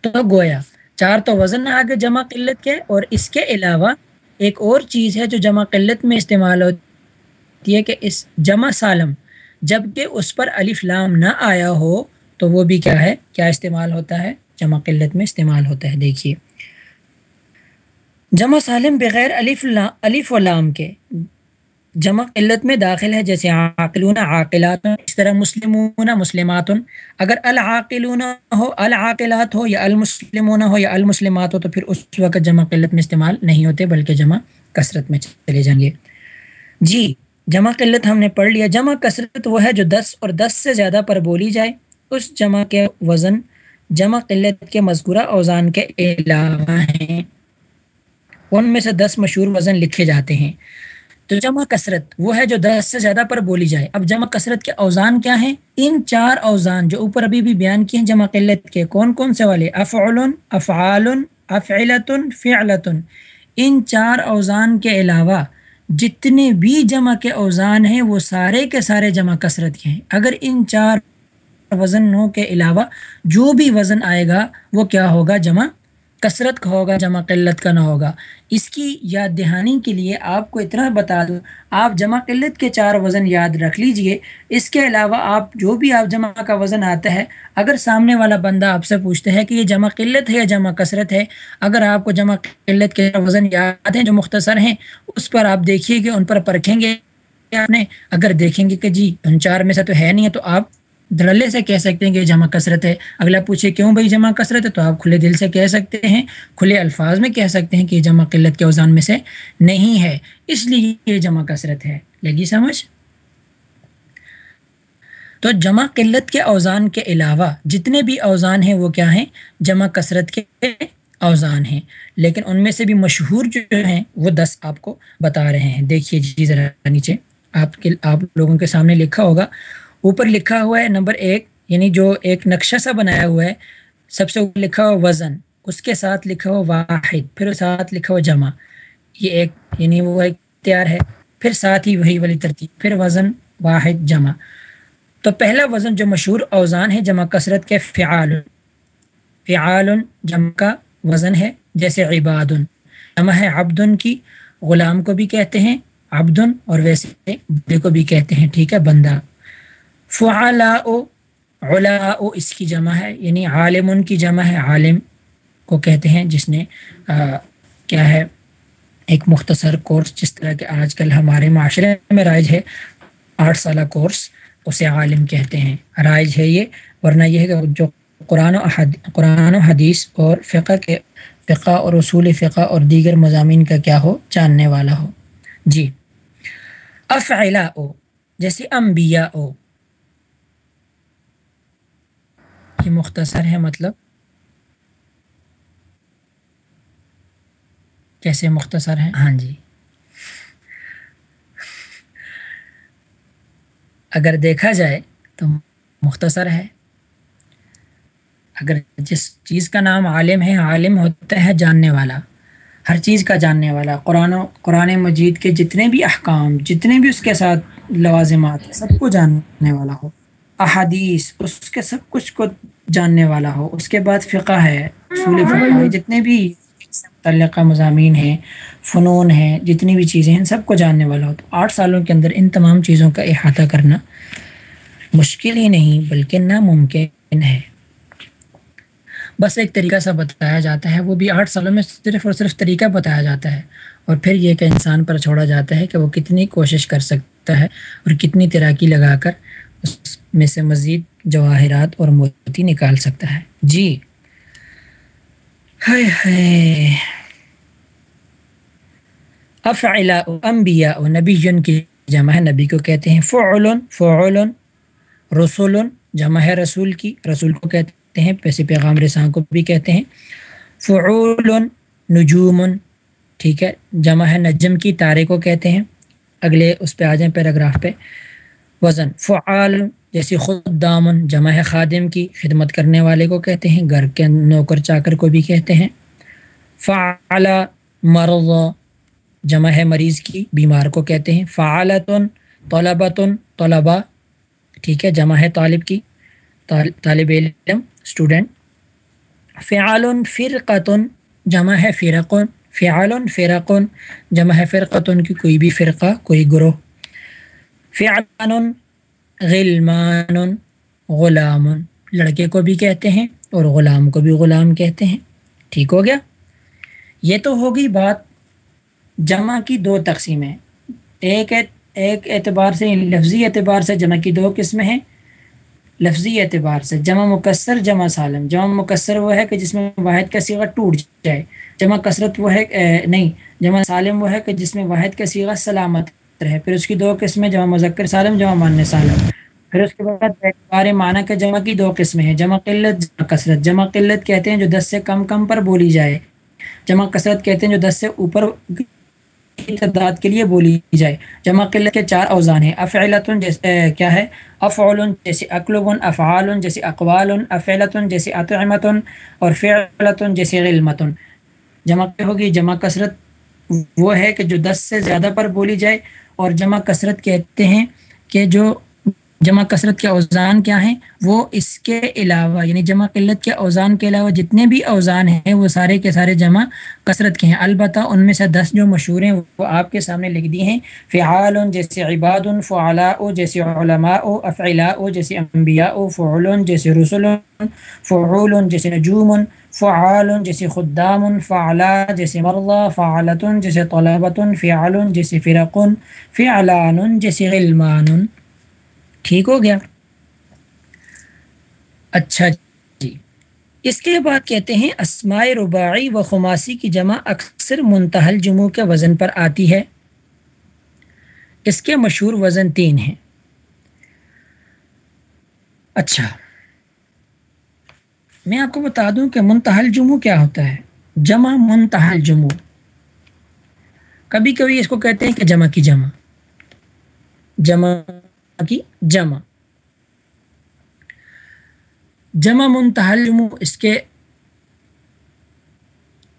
تو گویا، چار تو وزن آگے جمع قلت کے اور اس کے علاوہ ایک اور چیز ہے جو جمع قلت میں استعمال ہوتی ہے کہ اس جمع سالم جبکہ اس پر الف لام نہ آیا ہو تو وہ بھی کیا ہے؟ کیا استعمال ہوتا ہے؟ جمع قلت میں استعمال ہوتا ہے۔ دیکھیے۔ جمع سالم بغیر الف الف و لام کے جمع قلت میں داخل ہے۔ جیسے عاقلون عاقلات، اس طرح مسلمون مسلمات۔ اگر العاقلون ہو، العاقلات ہو یا المسلمون ہو یا المسلمات ہو، تو پھر اس وقت جمع قلت میں استعمال نہیں ہوتے، بلکہ جمع کثرت میں چلے جائیں گے۔ جی۔ جمع قلت ہم نے پڑھ لیا۔ جمع کثرت وہ ہے جو دس اور دس سے زیادہ پر بولی جائے۔ اس جمع کے وزن، جمع قلت کے مذکورہ اوزان کے علاوہ ہیں۔ ان میں سے دس مشہور وزن لکھے جاتے ہیں۔ تو جمع کثرت وہ ہے جو دس سے زیادہ پر بولی جائے۔ اب جمع کثرت کے اوزان کیا ہیں؟ ان چار اوزان جو اوپر ابھی بھی بیان کیے ہیں جمع قلت کے، کون کون سے والے؟ افعل افعال افعلت فعلت ان چار اوزان کے علاوہ جتنے بھی جمع کے اوزان ہیں، وہ سارے کے سارے جمع کثرت کے ہیں۔ اگر ان چار وزنوں کے علاوہ جو بھی وزن آئے گا، وہ کیا ہوگا؟ جمع کثرت کا ہوگا، جمع قلت کا نہ ہوگا۔ اس کی یاد دہانی کے لیے آپ کو اتنا بتا دوں، آپ جمع قلت کے چار وزن یاد رکھ لیجیے۔ اس کے علاوہ آپ جو بھی آپ جمع کا وزن آتا ہے، اگر سامنے والا بندہ آپ سے پوچھتا ہے کہ یہ جمع قلت ہے یا جمع کثرت ہے، اگر آپ کو جمع قلت کے وزن یاد ہیں جو مختصر ہیں، اس پر آپ دیکھیے گے، ان پر پرکھیں گے۔ آپ نے اگر دیکھیں گے کہ جی ان چار میں سے تو ہے نہیں ہے، تو آپ دھڑلے سے کہہ سکتے ہیں کہ جمع کثرت ہے۔ اگلا پوچھے کیوں بھائی جمع کثرت ہے؟ تو آپ کھلے دل سے کہہ سکتے ہیں، کھلے الفاظ میں کہہ سکتے ہیں کہ یہ جمع قلت کے اوزان میں سے نہیں ہے، اس لیے یہ جمع کثرت ہے۔ لگی سمجھ؟ تو جمع قلت کے اوزان کے علاوہ جتنے بھی اوزان ہیں وہ کیا ہیں؟ جمع کثرت کے اوزان ہیں۔ لیکن ان میں سے بھی مشہور جو ہیں وہ دس آپ کو بتا رہے ہیں۔ دیکھیے جی ذرا نیچے، آپ کے، آپ لوگوں کے سامنے لکھا ہوگا۔ اوپر لکھا ہوا ہے نمبر ایک یعنی جو ایک نقشہ سا بنایا ہوا ہے، سب سے اوپر لکھا ہوا وزن، اس کے ساتھ لکھا ہوا واحد، پھر ساتھ لکھا ہوا جمع، یہ ایک یعنی وہ ایک تیار ہے، پھر ساتھ ہی وہی والی ترتیب، پھر وزن واحد جمع۔ تو پہلا وزن جو مشہور اوزان ہے، جمع کثرت کے فعال فعال جمع کا وزن ہے، جیسے عباد، جمع ہے عبدن کی، غلام کو بھی کہتے ہیں عبدن اور ویسے بندے کو بھی کہتے ہیں، ٹھیک ہے، بندہ۔ فعلا او علا اس کی جمع ہے یعنی عالم ان کی جمع ہے عالم کو کہتے ہیں جس نے آ, کیا ہے ایک مختصر کورس جس طرح کہ آج کل ہمارے معاشرے میں رائج ہے آٹھ سالہ کورس اسے عالم کہتے ہیں۔ رائج ہے یہ ورنہ یہ ہے کہ جو قرآن و قرآن و حدیث اور فقہ کے فقہ اور اصول فقہ اور دیگر مضامین کا کیا ہو جاننے والا ہو۔ جی۔ افعلا او جیسے انبیاء او یہ مختصر ہے مطلب؟ کیسے مختصر ہے؟ ہاں جی۔ اگر دیکھا جائے تو مختصر ہے۔ اگر جس چیز کا نام عالم ہے، عالم ہوتا ہے جاننے والا۔ ہر چیز کا جاننے والا۔ قرآن و، قرآن مجید کے جتنے بھی احکام، جتنے بھی اس کے ساتھ لوازمات ہیں سب کو جاننے والا ہو۔ احادیث اس کے سب کچھ کو جاننے والا ہو۔ اس کے بعد فقہ ہے اصول فقہ ہے جتنے بھی متعلقہ مضامین ہیں فنون ہیں جتنی بھی چیزیں ہیں سب کو جاننے والا ہو۔ تو آٹھ سالوں کے اندر ان تمام چیزوں کا احاطہ کرنا مشکل ہی نہیں بلکہ ناممکن ہے۔ بس ایک طریقہ سا بتایا جاتا ہے وہ بھی آٹھ سالوں میں صرف اور صرف طریقہ بتایا جاتا ہے۔ اور پھر یہ کہ انسان پر چھوڑا جاتا ہے کہ وہ کتنی کوشش کر سکتا ہے اور کتنی تیراکی لگا کر میں سے مزید جواہرات اور موتی نکال سکتا ہے۔ جی۔ افعلا انبیاء و نبی کی جمع ہے۔ نبی کو کہتے ہیں فعل فعل رسول جمع ہے رسول کی۔ رسول کو کہتے ہیں پیسے پیغام رساں کو بھی کہتے ہیں۔ فعول نجوم ٹھیک ہے۔ جمع ہے نجم کی، تارے کو کہتے ہیں۔ اگلے اس پہ آ جائیں پیراگراف پہ۔ وزن، فعال۔ جیسی خود دامن جمع خادم کی، خدمت کرنے والے کو کہتے ہیں، گھر کے نوکر چاکر کو بھی کہتے ہیں۔ فعال مرض جمع ہے مریض کی، بیمار کو کہتے ہیں۔ فعالتن طلبتن طلبا ٹھیک ہے، جمع طالب کی۔ طالب علم اسٹوڈنٹ فعال فرقتن جمع ہے فرقن۔ فعال فرقن جمع ہے فرقتن کی کوئی بھی فرقہ، کوئی گروہ۔ فعلان غلمان، غلام۔ لڑکے کو بھی کہتے ہیں اور غلام کو بھی غلام کہتے ہیں۔ ٹھیک ہو گیا؟ یہ تو ہوگی بات جمع کی دو تقسیمیں۔ ایک ایک اعتبار سے یعنی لفظی اعتبار سے جمع کی دو قسمیں ہیں۔ لفظی اعتبار سے جمع مکسر، جمع سالم۔ جمع مکسر وہ ہے کہ جس میں واحد کا سیغہ ٹوٹ جائے۔ جمع کثرت وہ ہے نہیں، جمع سالم وہ ہے کہ جس میں واحد کا سیغہ سلامت رہے پھر اس کی دو قسمیں، جمع مذکر سالم، جمع مان سالم۔ پھر اس کے بعد اعتبار معنی کے جمع کی دو قسمیں ہیں۔ جمع قلت، جمع کثرت۔ جمع قلت کہتے ہیں جو دس سے کم کم پر بولی جائے۔ جمع کثرت کہتے ہیں جو دس سے اوپر تعداد کے لیے بولی جائے۔ جمع قلت کے چار اوزان ہیں۔ افعلتن جیسے کیا ہے؟ افعول جیسے اقلب افعال جیسے اقوال افعلتن جیسے اطعمتن، اور فعلتن جیسے علمتن۔ جمع ہوگی؟ جمع کثرت وہ ہے کہ جو دس سے زیادہ پر بولی جائے۔ اور جمع کثرت کہتے ہیں کہ جو جمع کثرت کے اوزان کیا ہیں، وہ اس کے علاوہ یعنی جمع قلت کے اوزان کے علاوہ جتنے بھی اوزان ہیں، وہ سارے کے سارے جمع کثرت کے ہیں۔ البتہ ان میں سے دس جو مشہور ہیں، وہ آپ کے سامنے لکھ دی ہیں۔ فعال، جیسے عباد، فعلاء، جیسے علماء او افعلاء او جیسے انبیاء او جیسے رسول فعول، جیسے نجوم فعال جیسے خدام فعلا جیسے مرضى فعالت جیسے طلبۃ فعال جیسے فرقن فعلان جیسے علمان۔ ٹھیک ہو گیا؟ اچھا جی۔ اس کے بعد کہتے ہیں، اسماء رباعی و خماسی کی جمع اکثر منتحل جموں کے وزن پر آتی ہے۔ اس کے مشہور وزن تین ہیں۔ اچھا۔ میں آپ کو بتا دوں کہ منتحل جموں کیا ہوتا ہے؟ جمع منتحل جموں۔ کبھی کبھی اس کو کہتے ہیں کہ جمع کی جمع۔ جمع کی جمع۔ جمع منتحل جموں اس کے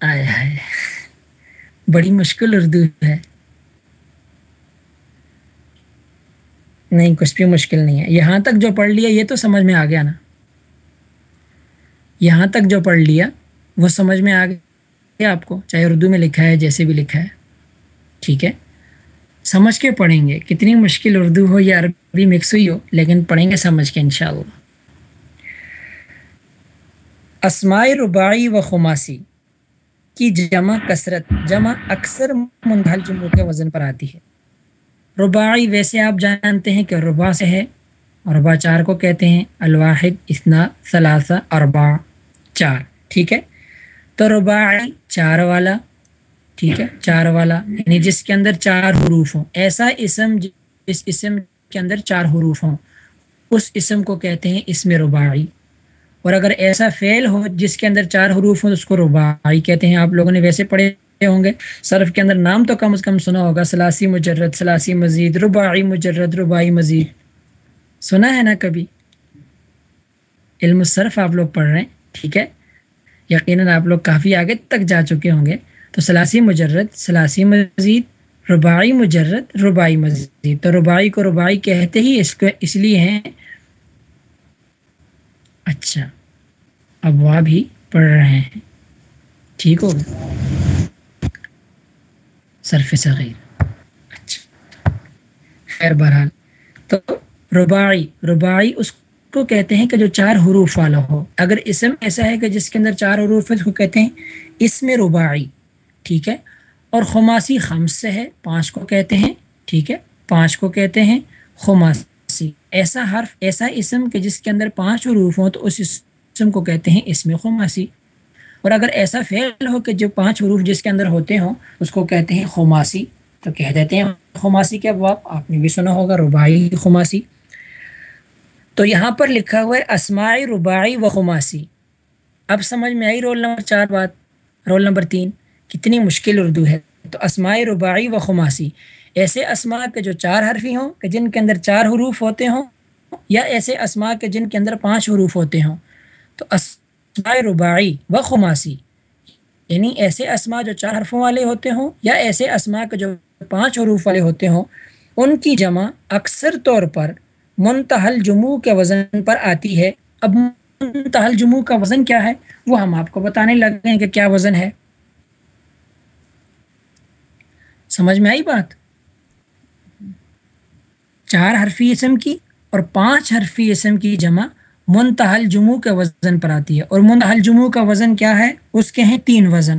آئے آئے بڑی مشکل اردو ہے۔ نہیں، کچھ بھی مشکل نہیں ہے۔ یہاں تک جو پڑھ لیا، یہ تو سمجھ میں آ گیا نا۔ یہاں تک جو پڑھ لیا، وہ سمجھ میں آ گیا آپ کو، چاہے اردو میں لکھا ہے، جیسے بھی لکھا ہے۔ ٹھیک ہے؟ سمجھ کے پڑھیں گے۔ کتنی مشکل اردو ہو یا عربی مکس ہوئی ہو، لیکن پڑھیں گے سمجھ کے انشاءاللہ۔ اسماء رباعی و خماسی کی جمع کثرت، جمع اکثر منحل جمعوں کے وزن پر آتی ہے۔ رباعی، ویسے آپ جانتے ہیں کہ ربا سے ہے ربا چار کو کہتے ہیں، الواحد اسنا ثلاثہ اربا چار، ٹھیک ہے؟ تو رباعی چار والا، ٹھیک ہے؟ چار والا یعنی جس کے اندر چار حروف ہوں۔ ایسا اسم جس اسم کے اندر چار حروف ہوں، اس اسم کو کہتے ہیں اسم رباعی۔ اور اگر ایسا فعل ہو جس کے اندر چار حروف ہوں اس کو رباعی کہتے ہیں۔ آپ لوگوں نے ویسے پڑھے ہوں گے۔ صرف کے اندر نام تو کم از کم سنا ہوگا۔ سلاسی مجرد، سلاسی مزید، رباعی مجرد، رباعی مزید۔ سنا ہے نا کبھی؟ علم صرف آپ لوگ پڑھ رہے ہیں۔ ٹھیک ہے؟ یقیناً آپ لوگ کافی آگے تک جا چکے ہوں گے۔ تو سلاسی مجرد، سلاسی مزید، رباعی مجرد ربائی مزید۔ تو ربائی کو ربائی کہتے ہی اس کو اس لیے ہیں۔ اچھا اب وہ بھی پڑھ رہے ہیں۔ ٹھیک ہوگا صرف صغیر۔ اچھا۔ خیر بہرحال، تو رباعی رباعی اس کو کہتے ہیں کہ جو چار حروف والا ہو۔ اگر اسم ایسا ہے کہ جس کے اندر چار حروف ہے اس کو کہتے ہیں اس میں رباعی، ٹھیک ہے؟ اور خماسی خمس سے ہے، پانچ کو کہتے ہیں، ٹھیک ہے؟ پانچ کو کہتے ہیں خماسی۔ ایسا حرف، ایسا اسم کہ جس کے اندر پانچ حروف ہوں، تو اس اسم کو کہتے ہیں اس میں خماسی۔ اور اگر ایسا فعل ہو کہ جو پانچ حروف جس کے اندر ہوتے ہوں، اس کو کہتے ہیں خماسی۔ تو کہہ دیتے ہیں خماسی کے ابواب، آپ نے بھی سنا ہوگا، رباعی خماسی۔ تو یہاں پر لکھا ہوا ہے اسماعی رباعی و خماسی۔ اب سمجھ میں آئی رول نمبر چار بات، رول نمبر تین، کتنی مشکل اردو ہے۔ تو اسماعی رباعی و خماسی، ایسے اسماع کے جو چار حرفی ہوں کہ جن کے اندر چار حروف ہوتے ہوں، یا ایسے اسماع کے جن کے اندر پانچ حروف ہوتے ہوں۔ تو اسماء رباعی و خماسی یعنی ایسے اسماء جو چار حرفوں والے ہوتے ہوں، یا ایسے اسماع کے جو پانچ حروف والے ہوتے ہوں، ان کی جمع اکثر طور پر منتحل جموں کے وزن پر آتی ہے۔ اب منتحل جموں کا وزن کیا ہے؟ وہ ہم آپ کو بتانے لگ گئے ہیں کہ کیا وزن ہے۔ سمجھ میں آئی بات؟ چار حرفی اسم کی اور پانچ حرفی اسم کی جمع منتحل جموں کے وزن پر آتی ہے۔ اور منتحل جموں کا وزن کیا ہے؟ اس کے ہیں تین وزن۔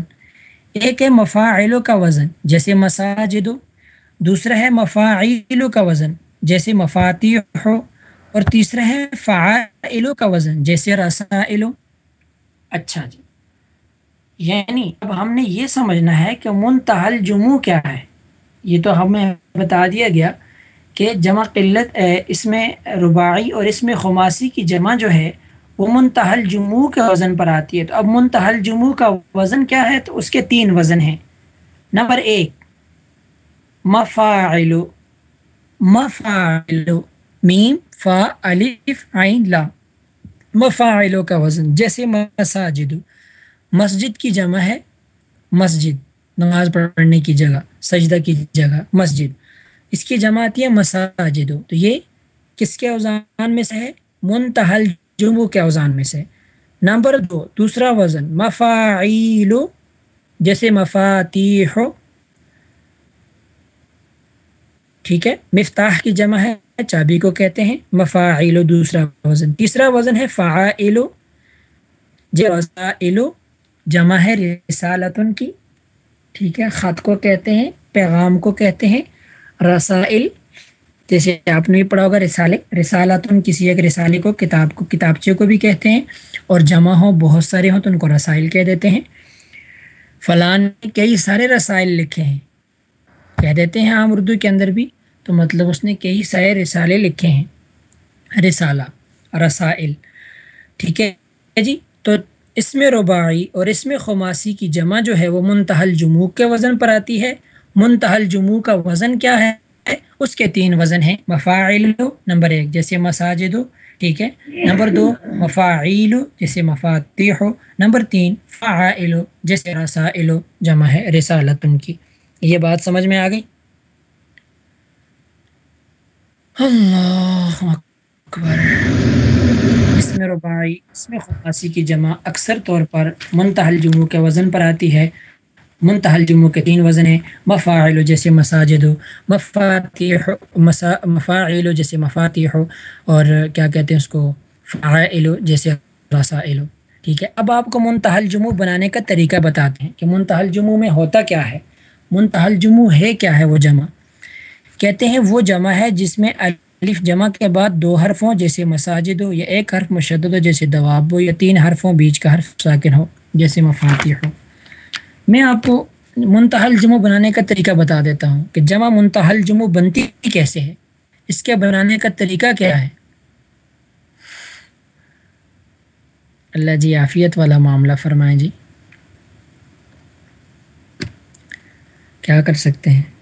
ایک ہے مفاعلوں کا وزن، جیسے مساجد دوسرا ہے مفاعلوں کا وزن۔ جیسے مفاتی ہو اور تیسرا ہے فعائلوں کا وزن، جیسے رسائلو۔ اچھا جی۔ یعنی اب ہم نے یہ سمجھنا ہے کہ منتحل جموں کیا ہے۔ یہ تو ہمیں بتا دیا گیا کہ جمع قلت اس میں رباعی اور اس میں خماسی کی جمع جو ہے، وہ منتحل جموں کے وزن پر آتی ہے۔ تو اب منتحل جموں کا وزن کیا ہے؟ تو اس کے تین وزن ہیں۔ نمبر ایک، مفاعلو۔ مفاعلو میم، فا، الف، عین، لا. مفاعلو کا وزن، جیسے مساجد. مسجد کی جمع ہے مسجد، نماز پڑھنے کی جگہ، سجدہ کی جگہ، مسجد. اس کی جمع آتی ہے مساجد. تو یہ کس کے اوزان میں سے ہے؟ منتحل جموں کے اوزان میں سے. نمبر دو، دوسرا وزن، مفاعیل، جیسے مفاتی ہو ٹھیک ہے؟ مفتاح کی جمع ہے، چابی کو کہتے ہیں مفاعیل دوسرا وزن۔ تیسرا وزن ہے فعائلو جی، جیسا جمع ہے، رسالتن کی۔ ٹھیک ہے، خط کو کہتے ہیں، پیغام کو کہتے ہیں، رسائل۔ جیسے آپ نے بھی پڑھا ہوگا، رسالے۔ رسالتن، کسی ایک رسالے کو، کتاب کو، کتابچے کو بھی کہتے ہیں۔ اور جمع ہو، بہت سارے ہوں، تو ان کو رسائل کہہ دیتے ہیں۔ فلاں نے کئی سارے رسائل لکھے ہیں۔ کہہ دیتے ہیں عام اردو کے اندر بھی۔ تو مطلب اس نے کئی سارے رسالے لکھے ہیں۔ رسالہ، رسائل، ٹھیک ہے جی؟ تو اس میں رباعی اور اس میں خماسی کی جمع جو ہے وہ منتحل جموع کے وزن پر آتی ہے۔ منتحل جموع کا وزن کیا ہے؟ اس کے تین وزن ہیں۔ مفاعل نمبر ایک جیسے مساجد ہو ٹھیک ہے۔ نمبر دو مفاعیل جیسے مفاتی ہو نمبر تین فعائل جیسے رسائل جمع ہے رسالت ان کی۔ یہ بات سمجھ میں آ گئی؟ اللہ اکبر۔ اس میں رباعی اس میں خاصی کی جمع اکثر طور پر منتحل جموں کے وزن پر آتی ہے۔ منتحل جموں کے تین وزن ہیں، مفاعل جیسے مساجد ہو مفاتی مفاعل جیسے مفاتی ہو اور کیا کہتے ہیں اس کو فعائل جیسے رسائل۔ ٹھیک ہے، اب آپ کو منتحل جموں بنانے کا طریقہ بتاتے ہیں کہ منتحل جموں میں ہوتا کیا ہے۔ منتحل جموں ہے کیا ہے وہ جمع؟ کہتے ہیں وہ جمع ہے جس میں الف جمع کے بعد دو حرف ہوں جیسے مساجد ہو یا ایک حرف مشدد ہو، جیسے دواب ہو، یا تین حرف ہوں بیچ کا حرف ساکن ہو، جیسے مفاتی ہو۔ میں آپ کو منتحل جمع بنانے کا طریقہ بتا دیتا ہوں کہ جمع منتحل جمع بنتی کیسے ہے۔ اس کے بنانے کا طریقہ کیا ہے؟ اللہ جی عافیت والا معاملہ فرمائیں جی۔ کیا کر سکتے ہیں؟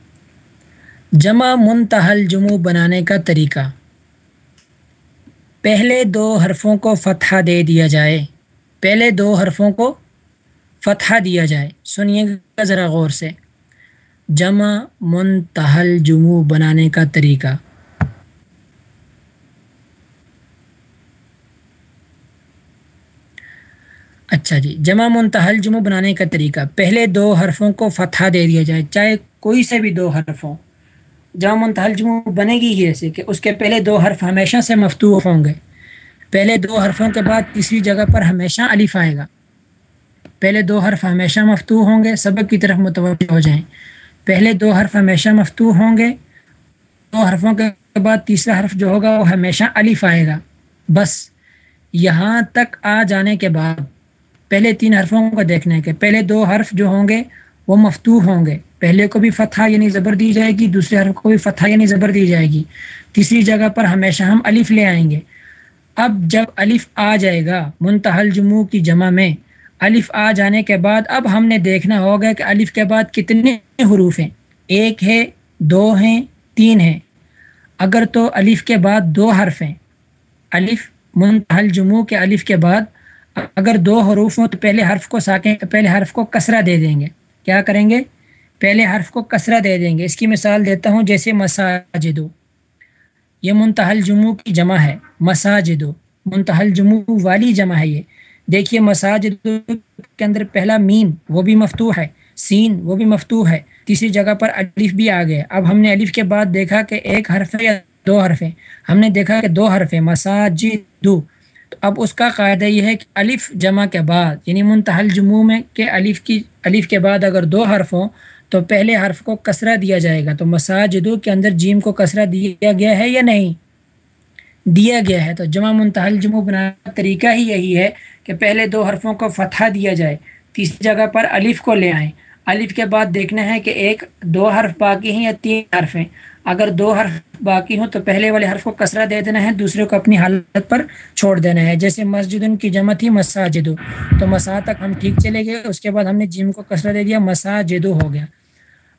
جمع منتحل جمع بنانے کا طریقہ۔ پہلے دو حرفوں کو فتحہ دے دیا جائے۔ پہلے دو حرفوں کو فتحہ دیا جائے۔ سنیے گا ذرا غور سے۔ جمع منتحل جموں بنانے کا طریقہ۔ اچھا جی جمع منتحل جمع بنانے کا طریقہ۔ پہلے دو حرفوں کو فتحہ دے دیا جائے، چاہے کوئی سے بھی دو حرف ہوں جمع منتحل بنے گی ہی ایسے کہ اس کے پہلے دو حرف ہمیشہ سے مفتوح ہوں گے۔ پہلے دو حرفوں کے بعد تیسری جگہ پر ہمیشہ الف آئے گا۔ پہلے دو حرف ہمیشہ مفتوح ہوں گے، سبق کی طرف متوجہ ہو جائیں۔ پہلے دو حرف ہمیشہ مفتوح ہوں گے، دو حرفوں کے بعد تیسرا حرف جو ہوگا وہ ہمیشہ الف آئے گا۔ بس یہاں تک آ جانے کے بعد، پہلے تین حرفوں کو دیکھنے کے، پہلے دو حرف جو ہوں گے وہ مفتوح ہوں گے۔ پہلے کو بھی فتح یعنی زبر دی جائے گی، دوسرے حرف کو بھی فتح یعنی زبر دی جائے گی۔ تیسری جگہ پر ہمیشہ ہم الف لے آئیں گے۔ اب جب الف آ جائے گا، منتحل جموں کی جمع میں الف آ جانے کے بعد اب ہم نے دیکھنا ہوگا کہ الف کے بعد کتنے حروف ہیں۔ ایک ہے، دو ہیں، تین ہیں۔ اگر تو الف کے بعد دو حرف ہیں۔ الف منتحل جموں کے الف کے بعد اگر دو حروف ہوں تو پہلے حرف کو ساکیں، پہلے حرف کو کسرہ دے دیں گے۔ کیا کریں گے؟ پہلے حرف کو کسرہ دے دیں گے۔ اس کی مثال دیتا ہوں، جیسے مساجدو۔ یہ منتحل جموں کی جمع ہے۔ مساجدو، منتحل جموں والی جمع ہے یہ۔ دیکھیے مساجد کے اندر پہلا مین وہ بھی مفتوح ہے۔ سین، وہ بھی مفتوح ہے۔ تیسری جگہ پر الف بھی آ گئے اب ہم نے الف کے بعد دیکھا کہ ایک حرف ہے یا دو حرف ہیں۔ ہم نے دیکھا کہ دو حرف ہیں، مساجدو۔ تو اب اس کا قاعدہ یہ ہے کہ الف جمع کے بعد یعنی منتحل جموں میں کہ الف کی، الف کے بعد اگر دو حرف ہوں تو پہلے حرف کو کسرہ دیا جائے گا۔ تو مساجدو کے اندر جیم کو کسرہ دیا گیا ہے یا نہیں؟ دیا گیا ہے۔ تو جمع منتحل جموں بنانے کا طریقہ ہی یہی ہے کہ پہلے دو حرفوں کو فتح دیا جائے۔ تیسری جگہ پر الف کو لے آئیں۔ الف کے بعد دیکھنا ہے کہ ایک دو حرف باقی ہیں یا تین حرف ہیں۔ اگر دو حرف باقی ہوں تو پہلے والے حرف کو کسرہ دے دینا ہے، دوسرے کو اپنی حالت پر چھوڑ دینا ہے۔ جیسے مسجد ان کی جمع تھی، مساجد۔ تو مسا تک ہم ٹھیک چلے گئے، اس کے بعد ہم نے جم کو کسرہ دے دیا، مساجد ہو گیا۔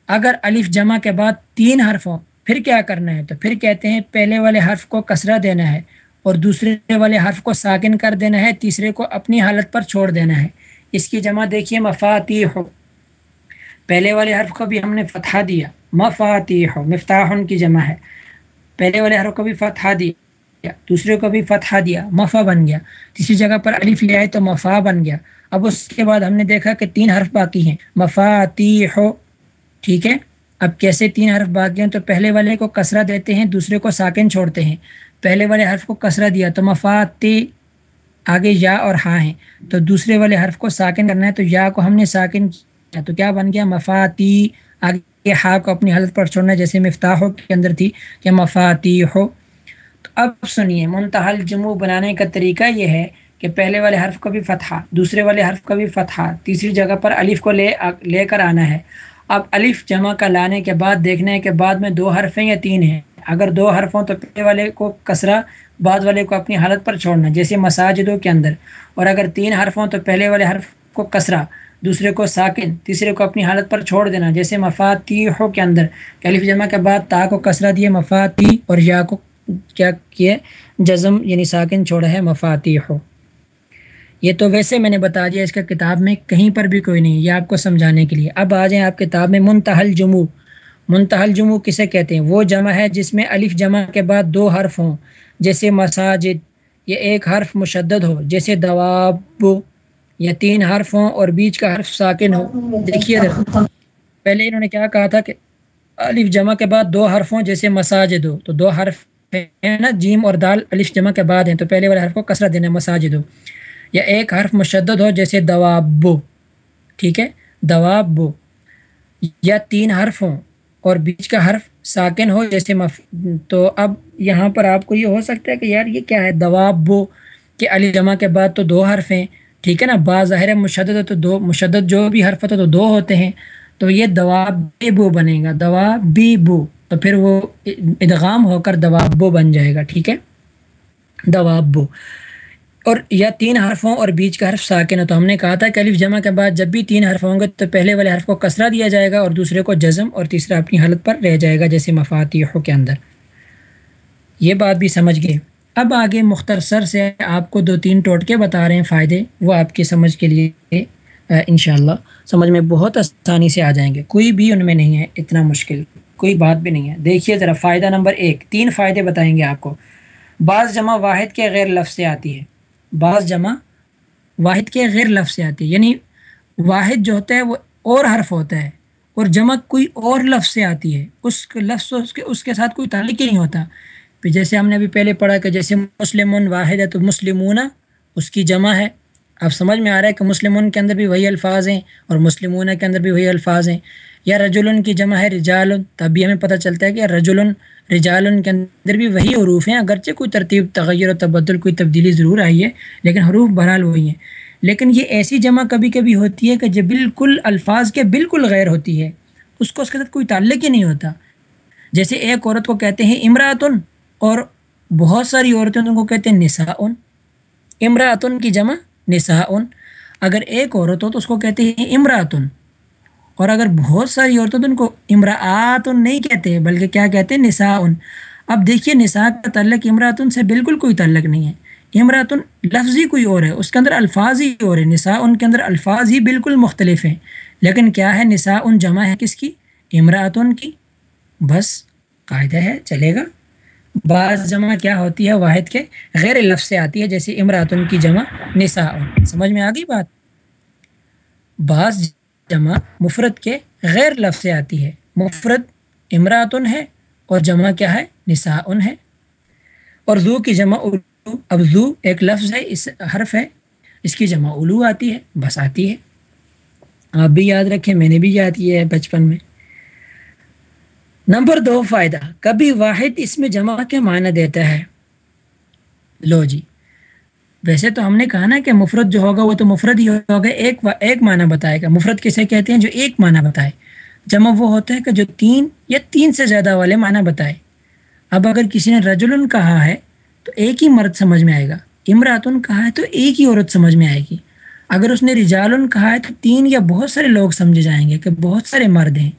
اگر الف جمع کے بعد تین حرف ہوں، پھر کیا کرنا ہے؟ تو پھر کہتے ہیں پہلے والے حرف کو کسرہ دینا ہے اور دوسرے والے حرف کو ساکن کر دینا ہے، تیسرے کو اپنی حالت پر چھوڑ دینا ہے۔ اس کی جمع دیکھیے مفاتی ہو پہلے والے حرف کو بھی ہم نے فتح دیا۔ مفاتیح، مفتاح کی جمع ہے۔ پہلے والے حرف کو بھی فتح دیا، دوسرے کو بھی فتح دیا، مفا بن گیا۔ تیسری جگہ پر الف لے آئے تو مفا بن گیا۔ اب اس کے بعد ہم نے دیکھا کہ تین حرف باقی ہیں۔ مفاتیح۔ ٹھیک ہے؟ اب کیسے تین حرف باقی ہیں تو پہلے والے کو کسرہ دیتے ہیں، دوسرے کو ساکن چھوڑتے ہیں۔ پہلے والے حرف کو کسرہ دیا تو مفاتی آگے یا اور ہاں ہیں۔ تو دوسرے والے حرف کو ساکن کرنا ہے تو یا کو ہم نے ساکن کیا، تو کیا بن گیا؟ مفاتی آگے ہا کو اپنی حالت پر چھوڑنا جیسے مفتاحوں کے اندر تھی کہ مفاتی ہو تو اب سنیے، منتحل جموں بنانے کا طریقہ یہ ہے کہ پہلے والے حرف کو بھی فتح دوسرے والے حرف کو بھی فتح تیسری جگہ پر الف کو لے لے کر آنا ہے۔ اب الف جمع کا لانے کے بعد دیکھنے کے بعد میں دو حرف ہیں یا تین ہیں۔ اگر دو حرف ہوں تو پہلے والے کو کسرہ، بعد والے کو اپنی حالت پر چھوڑنا، جیسے مساجدوں کے اندر۔ اور اگر تین حرف ہوں تو پہلے والے حرف کو کسرہ، دوسرے کو ساکن، تیسرے کو اپنی حالت پر چھوڑ دینا، جیسے مفاتی ہو کے اندر۔ کیلف جمع کے بعد تا کو کسرہ دیے مفاتی اور یا کو کیا کیے، جزم یعنی ساکن چھوڑا ہے مفاتی ہو یہ تو ویسے میں نے بتا دیا اس کا کتاب میں، کہیں پر بھی کوئی نہیں، یہ آپ کو سمجھانے کے لیے۔ اب آ جائیں آپ کتاب میں، منتحل جموں منتحل جموں کسے کہتے ہیں؟ وہ جمع ہے جس میں الف جمع کے بعد دو حرف ہوں۔ جیسے مساجد، یہ ایک حرف مشدد ہو۔ جیسے دواب یا تین حرف ہوں اور بیچ کا حرف ساکن ہو۔ دیکھیے پہلے انہوں نے کیا کہا تھا کہ الف جمع کے بعد دو حرف ہوں جیسے مساجد ہو۔ تو دو حرف ہیں نا، جیم اور دال الف جمع کے بعد ہیں۔ تو پہلے والے حرف کو کثرت دینا مساجد ہو۔ یا ایک حرف مشدد ہو جیسے دوابو، ٹھیک ہے؟ دوابو۔ یا تین حرف ہوں اور بیچ کا حرف ساکن ہو جیسے مف، تو اب یہاں پر آپ کو یہ ہو سکتا ہے کہ یار یہ کیا ہے؟ دوابو۔ کہ علی جمع کے بعد تو دو حرف ہیں، ٹھیک ہے نا؟ با ظاہر مشدد تو دو، مشدد جو بھی حرف تو دو ہوتے ہیں۔ تو یہ دوا بو بنے گا دوا بی بو تو پھر وہ ادغام ہو کر دواب بو بن جائے گا، ٹھیک ہے؟ دواب بو اور یا تین حرفوں اور بیچ کا حرف ساکن ہے۔ تو ہم نے کہا تھا کہ الف جمع کے بعد جب بھی تین حرف ہوں گے تو پہلے والے حرف کو کسرہ دیا جائے گا اور دوسرے کو جزم اور تیسرا اپنی حالت پر رہ جائے گا جیسے مفاتیحوں کے اندر۔ یہ بات بھی سمجھ گئے۔ اب آگے مختصر سے آپ کو دو تین ٹوٹکے بتا رہے ہیں فائدے، وہ آپ کی سمجھ کے لیے انشاءاللہ سمجھ میں بہت آسانی سے آ جائیں گے۔ کوئی بھی ان میں نہیں ہے، اتنا مشکل، کوئی بات بھی نہیں ہے۔ دیکھیے ذرا، فائدہ نمبر ایک، تین فائدے بتائیں گے آپ کو۔ بعض جمع واحد کے غیر لفظ سے آتی ہے۔ بعض جمع واحد کے غیر لفظ سے آتی ہے۔ یعنی واحد جو ہوتا ہے وہ اور حرف ہوتا ہے اور جمع کوئی اور لفظ سے آتی ہے۔ اس لفظ اس کے اس کے ساتھ کوئی تعلق ہی نہیں ہوتا۔ پھر جیسے ہم نے ابھی پہلے پڑھا کہ جیسے مسلم واحد ہے تو مسلمون اس کی جمع ہے۔ اب سمجھ میں آ رہا ہے کہ مسلمون کے اندر بھی وہی الفاظ ہیں اور مسلمون کے اندر بھی وہی الفاظ ہیں۔ یا رجولن کی جمع ہے رجال تب بھی ہمیں پتہ چلتا ہے کہ رجولن رجال کے اندر بھی وہی حروف ہیں، اگرچہ کوئی ترتیب، تغیر و تبدل کوئی تبدیلی ضرور آئی ہے، لیکن حروف بہرحال وہی ہیں۔ لیکن یہ ایسی جمع کبھی کبھی ہوتی ہے کہ جو بالکل الفاظ کے بالکل غیر ہوتی ہے، اس کو اس کے ساتھ کوئی تعلق ہی نہیں ہوتا۔ جیسے ایک عورت کو کہتے ہیں امراۃن اور بہت ساری عورتیں ان کو کہتے ہیں نساءن امراۃن کی جمع نساءن اگر ایک عورت ہو تو اس کو کہتے ہیں امراۃن اور اگر بہت ساری عورتوں تو ان کو امراۃن نہیں کہتے، بلکہ کیا کہتے ہیں؟ نساءن اب دیکھیے، نساء کا تعلق امراۃن سے بالکل کوئی تعلق نہیں ہے۔ امراۃن لفظ ہی کوئی اور ہے، اس کے اندر الفاظ ہی اور ہے نساء ان کے اندر الفاظ ہی بالکل مختلف ہیں۔ لیکن کیا ہے؟ نساء ان جمع ہے کس کی؟ امراۃن کی۔ بس، قاعدہ ہے، چلے گا۔ بعض جمع کیا ہوتی ہے؟ واحد کے غیر لفظ سے آتی ہے، جیسے امراۃن کی جمع نساء سمجھ میں آ گئی بات؟ بعض جمع مفرد کے غیر لفظ سے آتی ہے۔ مفرد امراۃن ہے اور جمع کیا ہے؟ نساء ہے۔ اور زو کی جمع الو اب زو ایک لفظ ہے، اس حرف ہے۔ اس کی جمع الو آتی ہے، بس آتی ہے۔ آپ بھی یاد رکھیں، میں نے بھی یاد کیا ہے بچپن میں۔ نمبر دو، فائدہ۔ کبھی واحد اس میں جمع کے معنی دیتا ہے۔ لو جی۔ ویسے تو ہم نے کہا نا کہ مفرد جو ہوگا وہ تو مفرد ہی ہوگا، ایک ایک معنی بتائے گا۔ مفرد کسے کہتے ہیں جو ایک معنی بتائے۔ جمع وہ ہوتا ہے کہ جو تین یا تین سے زیادہ والے معنی بتائے۔ اب اگر کسی نے رجل کہا ہے تو ایک ہی مرد سمجھ میں آئے گا۔ امراتن کہا ہے تو ایک ہی عورت سمجھ میں آئے گی۔ اگر اس نے رجال کہا ہے تو تین یا بہت سارے لوگ سمجھے جائیں گے کہ بہت سارے مرد ہیں۔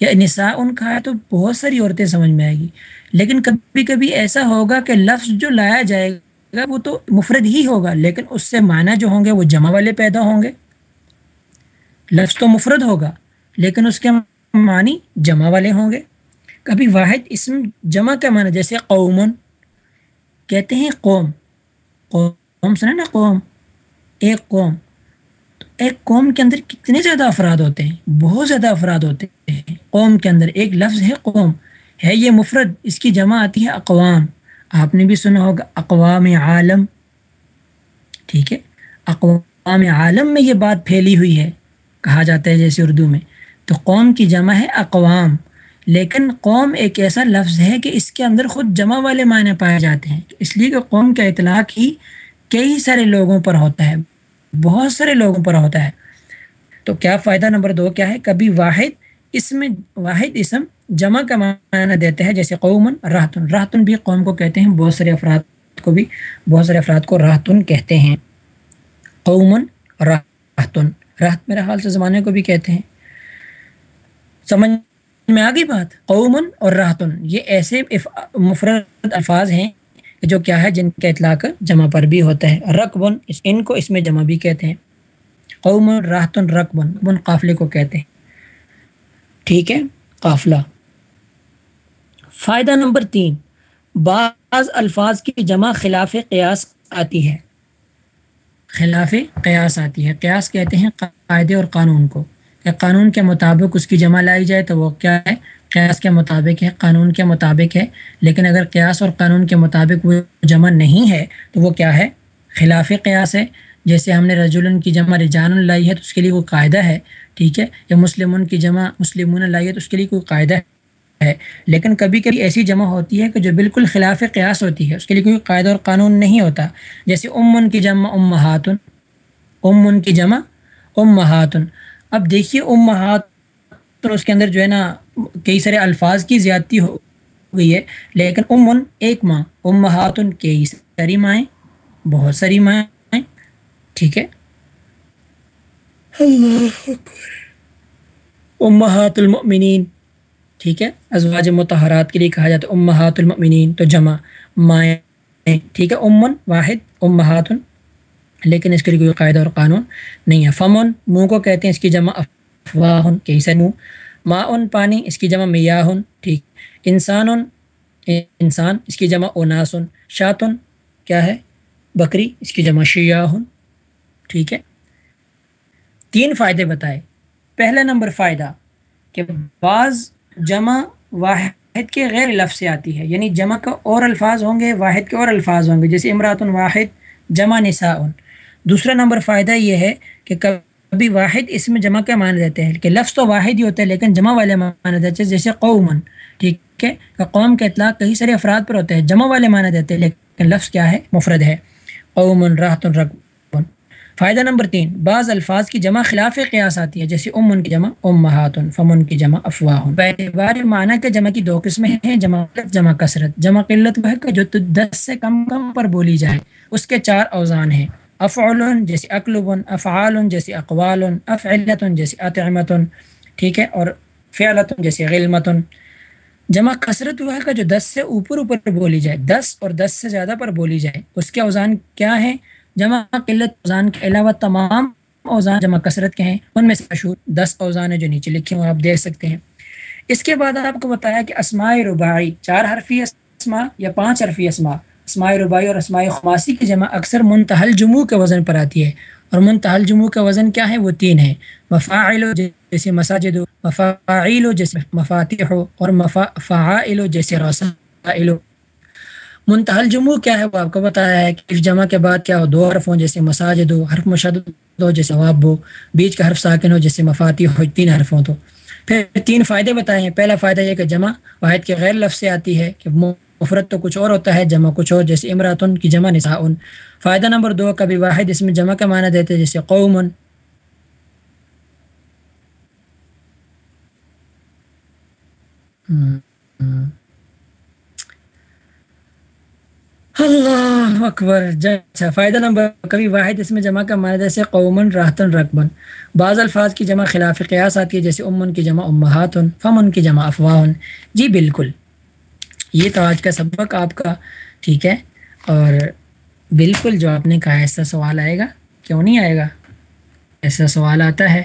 یا نساء ان کہا ہے تو بہت ساری عورتیں سمجھ میں آئے گی۔ لیکن کبھی کبھی ایسا ہوگا کہ لفظ جو لایا جائے گا وہ تو مفرد ہی ہوگا، لیکن اس سے معنی جو ہوں گے وہ جمع والے پیدا ہوں گے۔ لفظ تو مفرد ہوگا، لیکن اس کے معنی جمع والے ہوں گے۔ کبھی واحد اسم جمع کا معنی، جیسے قومن کہتے ہیں قوم۔ قوم سنیں نا قوم، ایک قوم۔ تو ایک قوم کے اندر کتنے زیادہ افراد ہوتے ہیں؟ بہت زیادہ افراد ہوتے ہیں۔ قوم کے اندر ایک لفظ ہے قوم، ہے یہ مفرد، اس کی جمع آتی ہے اقوام۔ آپ نے بھی سنا ہوگا، اقوام عالم، ٹھیک ہے، اقوام عالم میں یہ بات پھیلی ہوئی ہے، کہا جاتا ہے جیسے اردو میں۔ تو قوم کی جمع ہے اقوام، لیکن قوم ایک ایسا لفظ ہے کہ اس کے اندر خود جمع والے معنی پائے جاتے ہیں۔ اس لیے کہ قوم کا اطلاق ہی کئی سارے لوگوں پر ہوتا ہے، بہت سارے لوگوں پر ہوتا ہے۔ تو کیا فائدہ نمبر دو کیا ہے؟ کبھی واحد اس میں واحد اسم جمع کا معنی دیتے ہیں جیسے قومن راہتن راہتن بھی قوم کو کہتے ہیں، بہت سارے افراد کو بھی، بہت سارے افراد کو راہتن کہتے ہیں۔ قومن راہتن راحت میرے حال سے زمانے کو بھی کہتے ہیں۔ سمجھ میں آگے بات؟ قومن اور راہتن، یہ ایسے مفرد الفاظ ہیں جو کیا ہے، جن کا اطلاق جمع پر بھی ہوتا ہے رقبن ان کو اس میں جمع بھی کہتے ہیں۔ قومن راہتن رقبن بن قافلے کو کہتے ہیں۔ ٹھیک ہے؟ قافلہ۔ فائدہ نمبر تین، بعض الفاظ کی جمع خلاف قیاس آتی ہے۔ خلاف قیاس آتی ہے۔ قیاس کہتے ہیں قاعدے اور قانون کو۔ کہ قانون کے مطابق اس کی جمع لائی جائے تو وہ کیا ہے؟ قیاس کے مطابق ہے، قانون کے مطابق ہے۔ لیکن اگر قیاس اور قانون کے مطابق وہ جمع نہیں ہے تو وہ کیا ہے؟ خلاف قیاس ہے۔ جیسے ہم نے رجولن کی جمع رجان لائی ہے تو اس کے لیے کوئی قاعدہ ہے۔ ٹھیک ہے، یا مسلمن کی جمع، مسلمون لائی ہے تو اس کے لیے کوئی قاعدہ ہے۔ لیکن کبھی کبھی ایسی جمع ہوتی ہے کہ جو بالکل خلاف قیاس ہوتی ہے، اس کے لیے کوئی قاعدہ اور قانون نہیں ہوتا۔ جیسے امن کی جمع ام مہاتن امن کی جمع ام اب دیکھیے ام مہاتن اس کے اندر جو ہے نا، کئی سارے الفاظ کی زیادتی ہو گئی ہے۔ لیکن امن ایک ماں ام کئی ساری مائیں، بہت ساری مائیں۔ ٹھیک ہے۔ اللہ امہات المؤمنین، ٹھیک ہے؟ ازواج متحرات کے لیے کہا جاتا ہے امہات المؤمنین، تو جمع مائیں، ٹھیک ہے؟ امن واحد، امہات، لیکن اس کے لیے کوئی قاعدہ اور قانون نہیں ہے۔ فمن، منہ کو کہتے ہیں اس کی جمع افواہن کہ منہ ما پانی، اس کی جمع میاہن ٹھیک۔ انسان انسان، اس کی جمع اوناسن شاطن کیا ہے؟ بکری، اس کی جمع شیاہن ٹھیک ہے؟ تین فائدے بتائے۔ پہلا نمبر فائدہ کہ بعض جمع واحد کے غیر لفظ سے آتی ہے یعنی جمع کا اور الفاظ ہوں گے، واحد کے اور الفاظ ہوں گے، جیسے امرات واحد، جمع نساء دوسرا نمبر فائدہ یہ ہے کہ کبھی واحد اس میں جمع کا معنی دیتے ہیں، کہ لفظ تو واحد ہی ہوتا ہے لیکن جمع والے معنی دیتے ہیں، جیسے قومن۔ ٹھیک ہے؟ کہ قوم کا اطلاق کئی سارے افراد پر ہوتے ہیں، جمع والے معنی دیتے ہیں، لیکن لفظ کیا ہے؟ مفرد ہے۔ قومن راحت الرقب فائدہ نمبر تین، بعض الفاظ کی جمع خلاف قیاس آتی ہے، جیسے امن کی جمع ام فمن کی جمع افواہ بار معنی کے جمع کی دو قسمیں ہیں، جمع جمع کثرت۔ جمع قلت وہ ہے جو دس سے کم کم پر بولی جائے، اس کے چار اوزان ہیں۔ افعل جیسے اقلب افعال جیسے اقوال افعلت جیسے اطعمت ٹھیک ہے، اور فعلت جیسے غلمت جمع کثرت وہ ہے جو دس سے اوپر اوپر بولی جائے، دس اور دس سے زیادہ پر بولی جائے، اس کے اوزان کیا ہیں؟ جمع قلت اوزان کے علاوہ تمام اوزان جمع کثرت کے ہیں، ان میں سے مشہور دس اوزان ہیں جو نیچے لکھے ہوئے آپ دیکھ سکتے ہیں۔ اس کے بعد آپ کو بتایا کہ اسماء رباعی، چار حرفی اسما یا پانچ حرفی اسما اسماء رباعی اور اسماء خماسی کی جمع اکثر منتحل جموں کے وزن پر آتی ہے۔ اور منتحل جموں کا وزن کیا ہے وہ تین ہے مفاعل، جیسے مساجد ہو مفاعل، جیسے مفاتح ہو اور مفاعل جیسے روسائل منتحل جموں کیا ہے؟ وہ آپ کو بتایا ہے کہ جمع کے بعد کیا ہو؟ دو حرف ہوں جیسے مساجد ہو، حرف مشدد ہو، جیسے واب ہو، بیچ کا حرف ساکن ہو جیسے مفاتی ہو، تین حرف ہوں تو۔ پھر تین فائدے بتائے ہیں۔ پہلا فائدہ یہ کہ جمع واحد کے غیر لفظ سے آتی ہے کہ مفرت تو کچھ اور ہوتا ہے، جمع کچھ اور جیسے امراتن کی جمع نساء فائدہ نمبر دو، کبھی واحد اس میں جمع کا معنی دیتے جیسے قومن۔ اللہ اکبر۔ اچھا فائدہ نمبر، کبھی واحد اس میں جمع کا معنی جیسے قومن راحتن رقبن۔ بعض الفاظ کی جمع خلاف قیاس آتی ہے، جیسے امن کی جمع امہاتن، فمن کی جمع افواہن۔ جی بالکل۔ یہ تو آج کا سبق آپ کا، ٹھیک ہے۔ اور بالکل جو آپ نے کہا، ایسا سوال آئے گا، کیوں نہیں آئے گا؟ ایسا سوال آتا ہے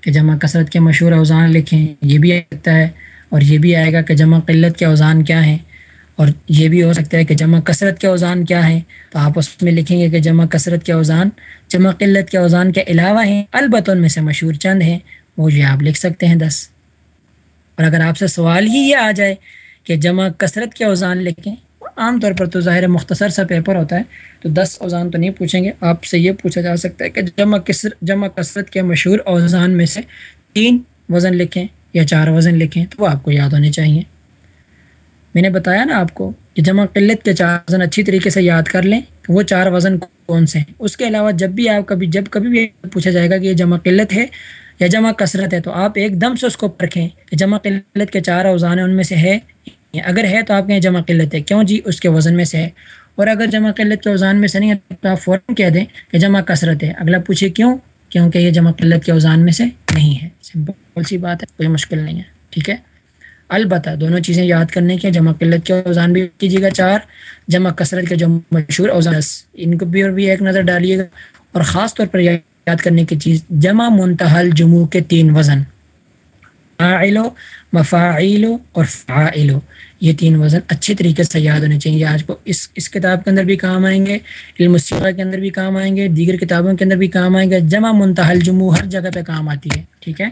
کہ جمع کثرت کے مشہور اوزان لکھیں، یہ بھی آ سکتا ہے۔ اور یہ بھی آئے گا کہ جمع قلت کے اوزان کیا ہیں۔ اور یہ بھی ہو سکتا ہے کہ جمع کثرت کے اوزان کیا ہیں؟ تو آپ اس میں لکھیں گے کہ جمع کثرت کے اوزان، جمع قلت کے اوزان کے علاوہ ہیں، البتہ ان میں سے مشہور چند ہیں، وہ یہ آپ لکھ سکتے ہیں دس۔ اور اگر آپ سے سوال ہی یہ آ جائے کہ جمع کثرت کے اوزان لکھیں، عام طور پر تو ظاہر مختصر سا پیپر ہوتا ہے، تو دس اوزان تو نہیں پوچھیں گے۔ آپ سے یہ پوچھا جا سکتا ہے کہ جمع کثر، جمع کثرت کے مشہور اوزان میں سے تین وزن لکھیں یا چار وزن لکھیں، تو وہ آپ کو یاد ہونے چاہیے۔ میں نے بتایا نا آپ کو کہ جمع قلت کے چار وزن اچھی طریقے سے یاد کر لیں کہ وہ چار وزن کون سے ہیں۔ اس کے علاوہ جب بھی آپ کبھی جب کبھی بھی پوچھا جائے گا کہ یہ جمع قلت ہے یا جمع کثرت ہے تو آپ ایک دم سے اس کو پرکھیں کہ جمع قلت کے چار اوزان ہیں ان میں سے ہے۔ اگر ہے تو آپ کہیں جمع قلت ہے۔ کیوں جی؟ اس کے وزن میں سے ہے۔ اور اگر جمع قلت کے اوزان میں سے نہیں ہے تو آپ فوراً کہہ دیں کہ جمع کثرت ہے۔ اگلا پوچھے کیوں؟ کیونکہ یہ جمع قلت کے اوزان میں سے نہیں ہے۔ سمپل سی بات ہے، کوئی مشکل نہیں ہے۔ ٹھیک ہے؟ البتہ دونوں چیزیں یاد کرنے کی جمع قلت کے اوزان بھی کیجیے گا چار، جمع کثرت کے جو مشہور اوزان ان کو بھی اور بھی ایک نظر ڈالیے گا۔ اور خاص طور پر یاد کرنے کی چیز، جمع منتحل جموں کے تین وزن۔ فاعلو مفاعلو اور فعلو یہ تین وزن اچھے طریقے سے یاد ہونے چاہیے۔ آج کو اس اس کتاب کے اندر بھی کام آئیں گے، علم السیغہ کے اندر بھی کام آئیں گے، دیگر کتابوں کے اندر بھی کام آئیں گے۔ جمع منتحل جموں ہر جگہ پہ کام آتی ہے، ٹھیک ہے؟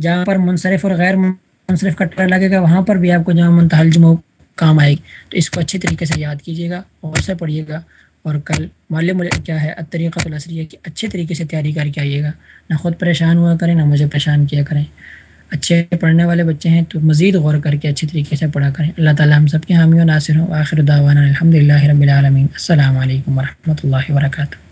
جہاں پر منصرف اور غیر منصرف کا ٹر لگے گا، وہاں پر بھی آپ کو جمع منتحل جموں کام آئے گی، تو اس کو اچھے طریقے سے یاد کیجیے گا اور سے پڑھیے گا۔ اور کل معلوم کیا ہے؟ طریقہ الاسریہ کی اچھے طریقے سے تیاری کر کے آئیے گا۔ نہ خود پریشان ہوا کریں، نہ مجھے پریشان کیا کریں۔ اچھے پڑھنے والے بچے ہیں، تو مزید غور کر کے اچھی طریقے سے پڑھا کریں۔ اللہ تعالیٰ ہم سب کے حامی و ناصر ہوں۔ آخر دعوانا الحمد للہ رب العالمین۔ السلام علیکم ورحمۃ اللہ وبرکاتہ۔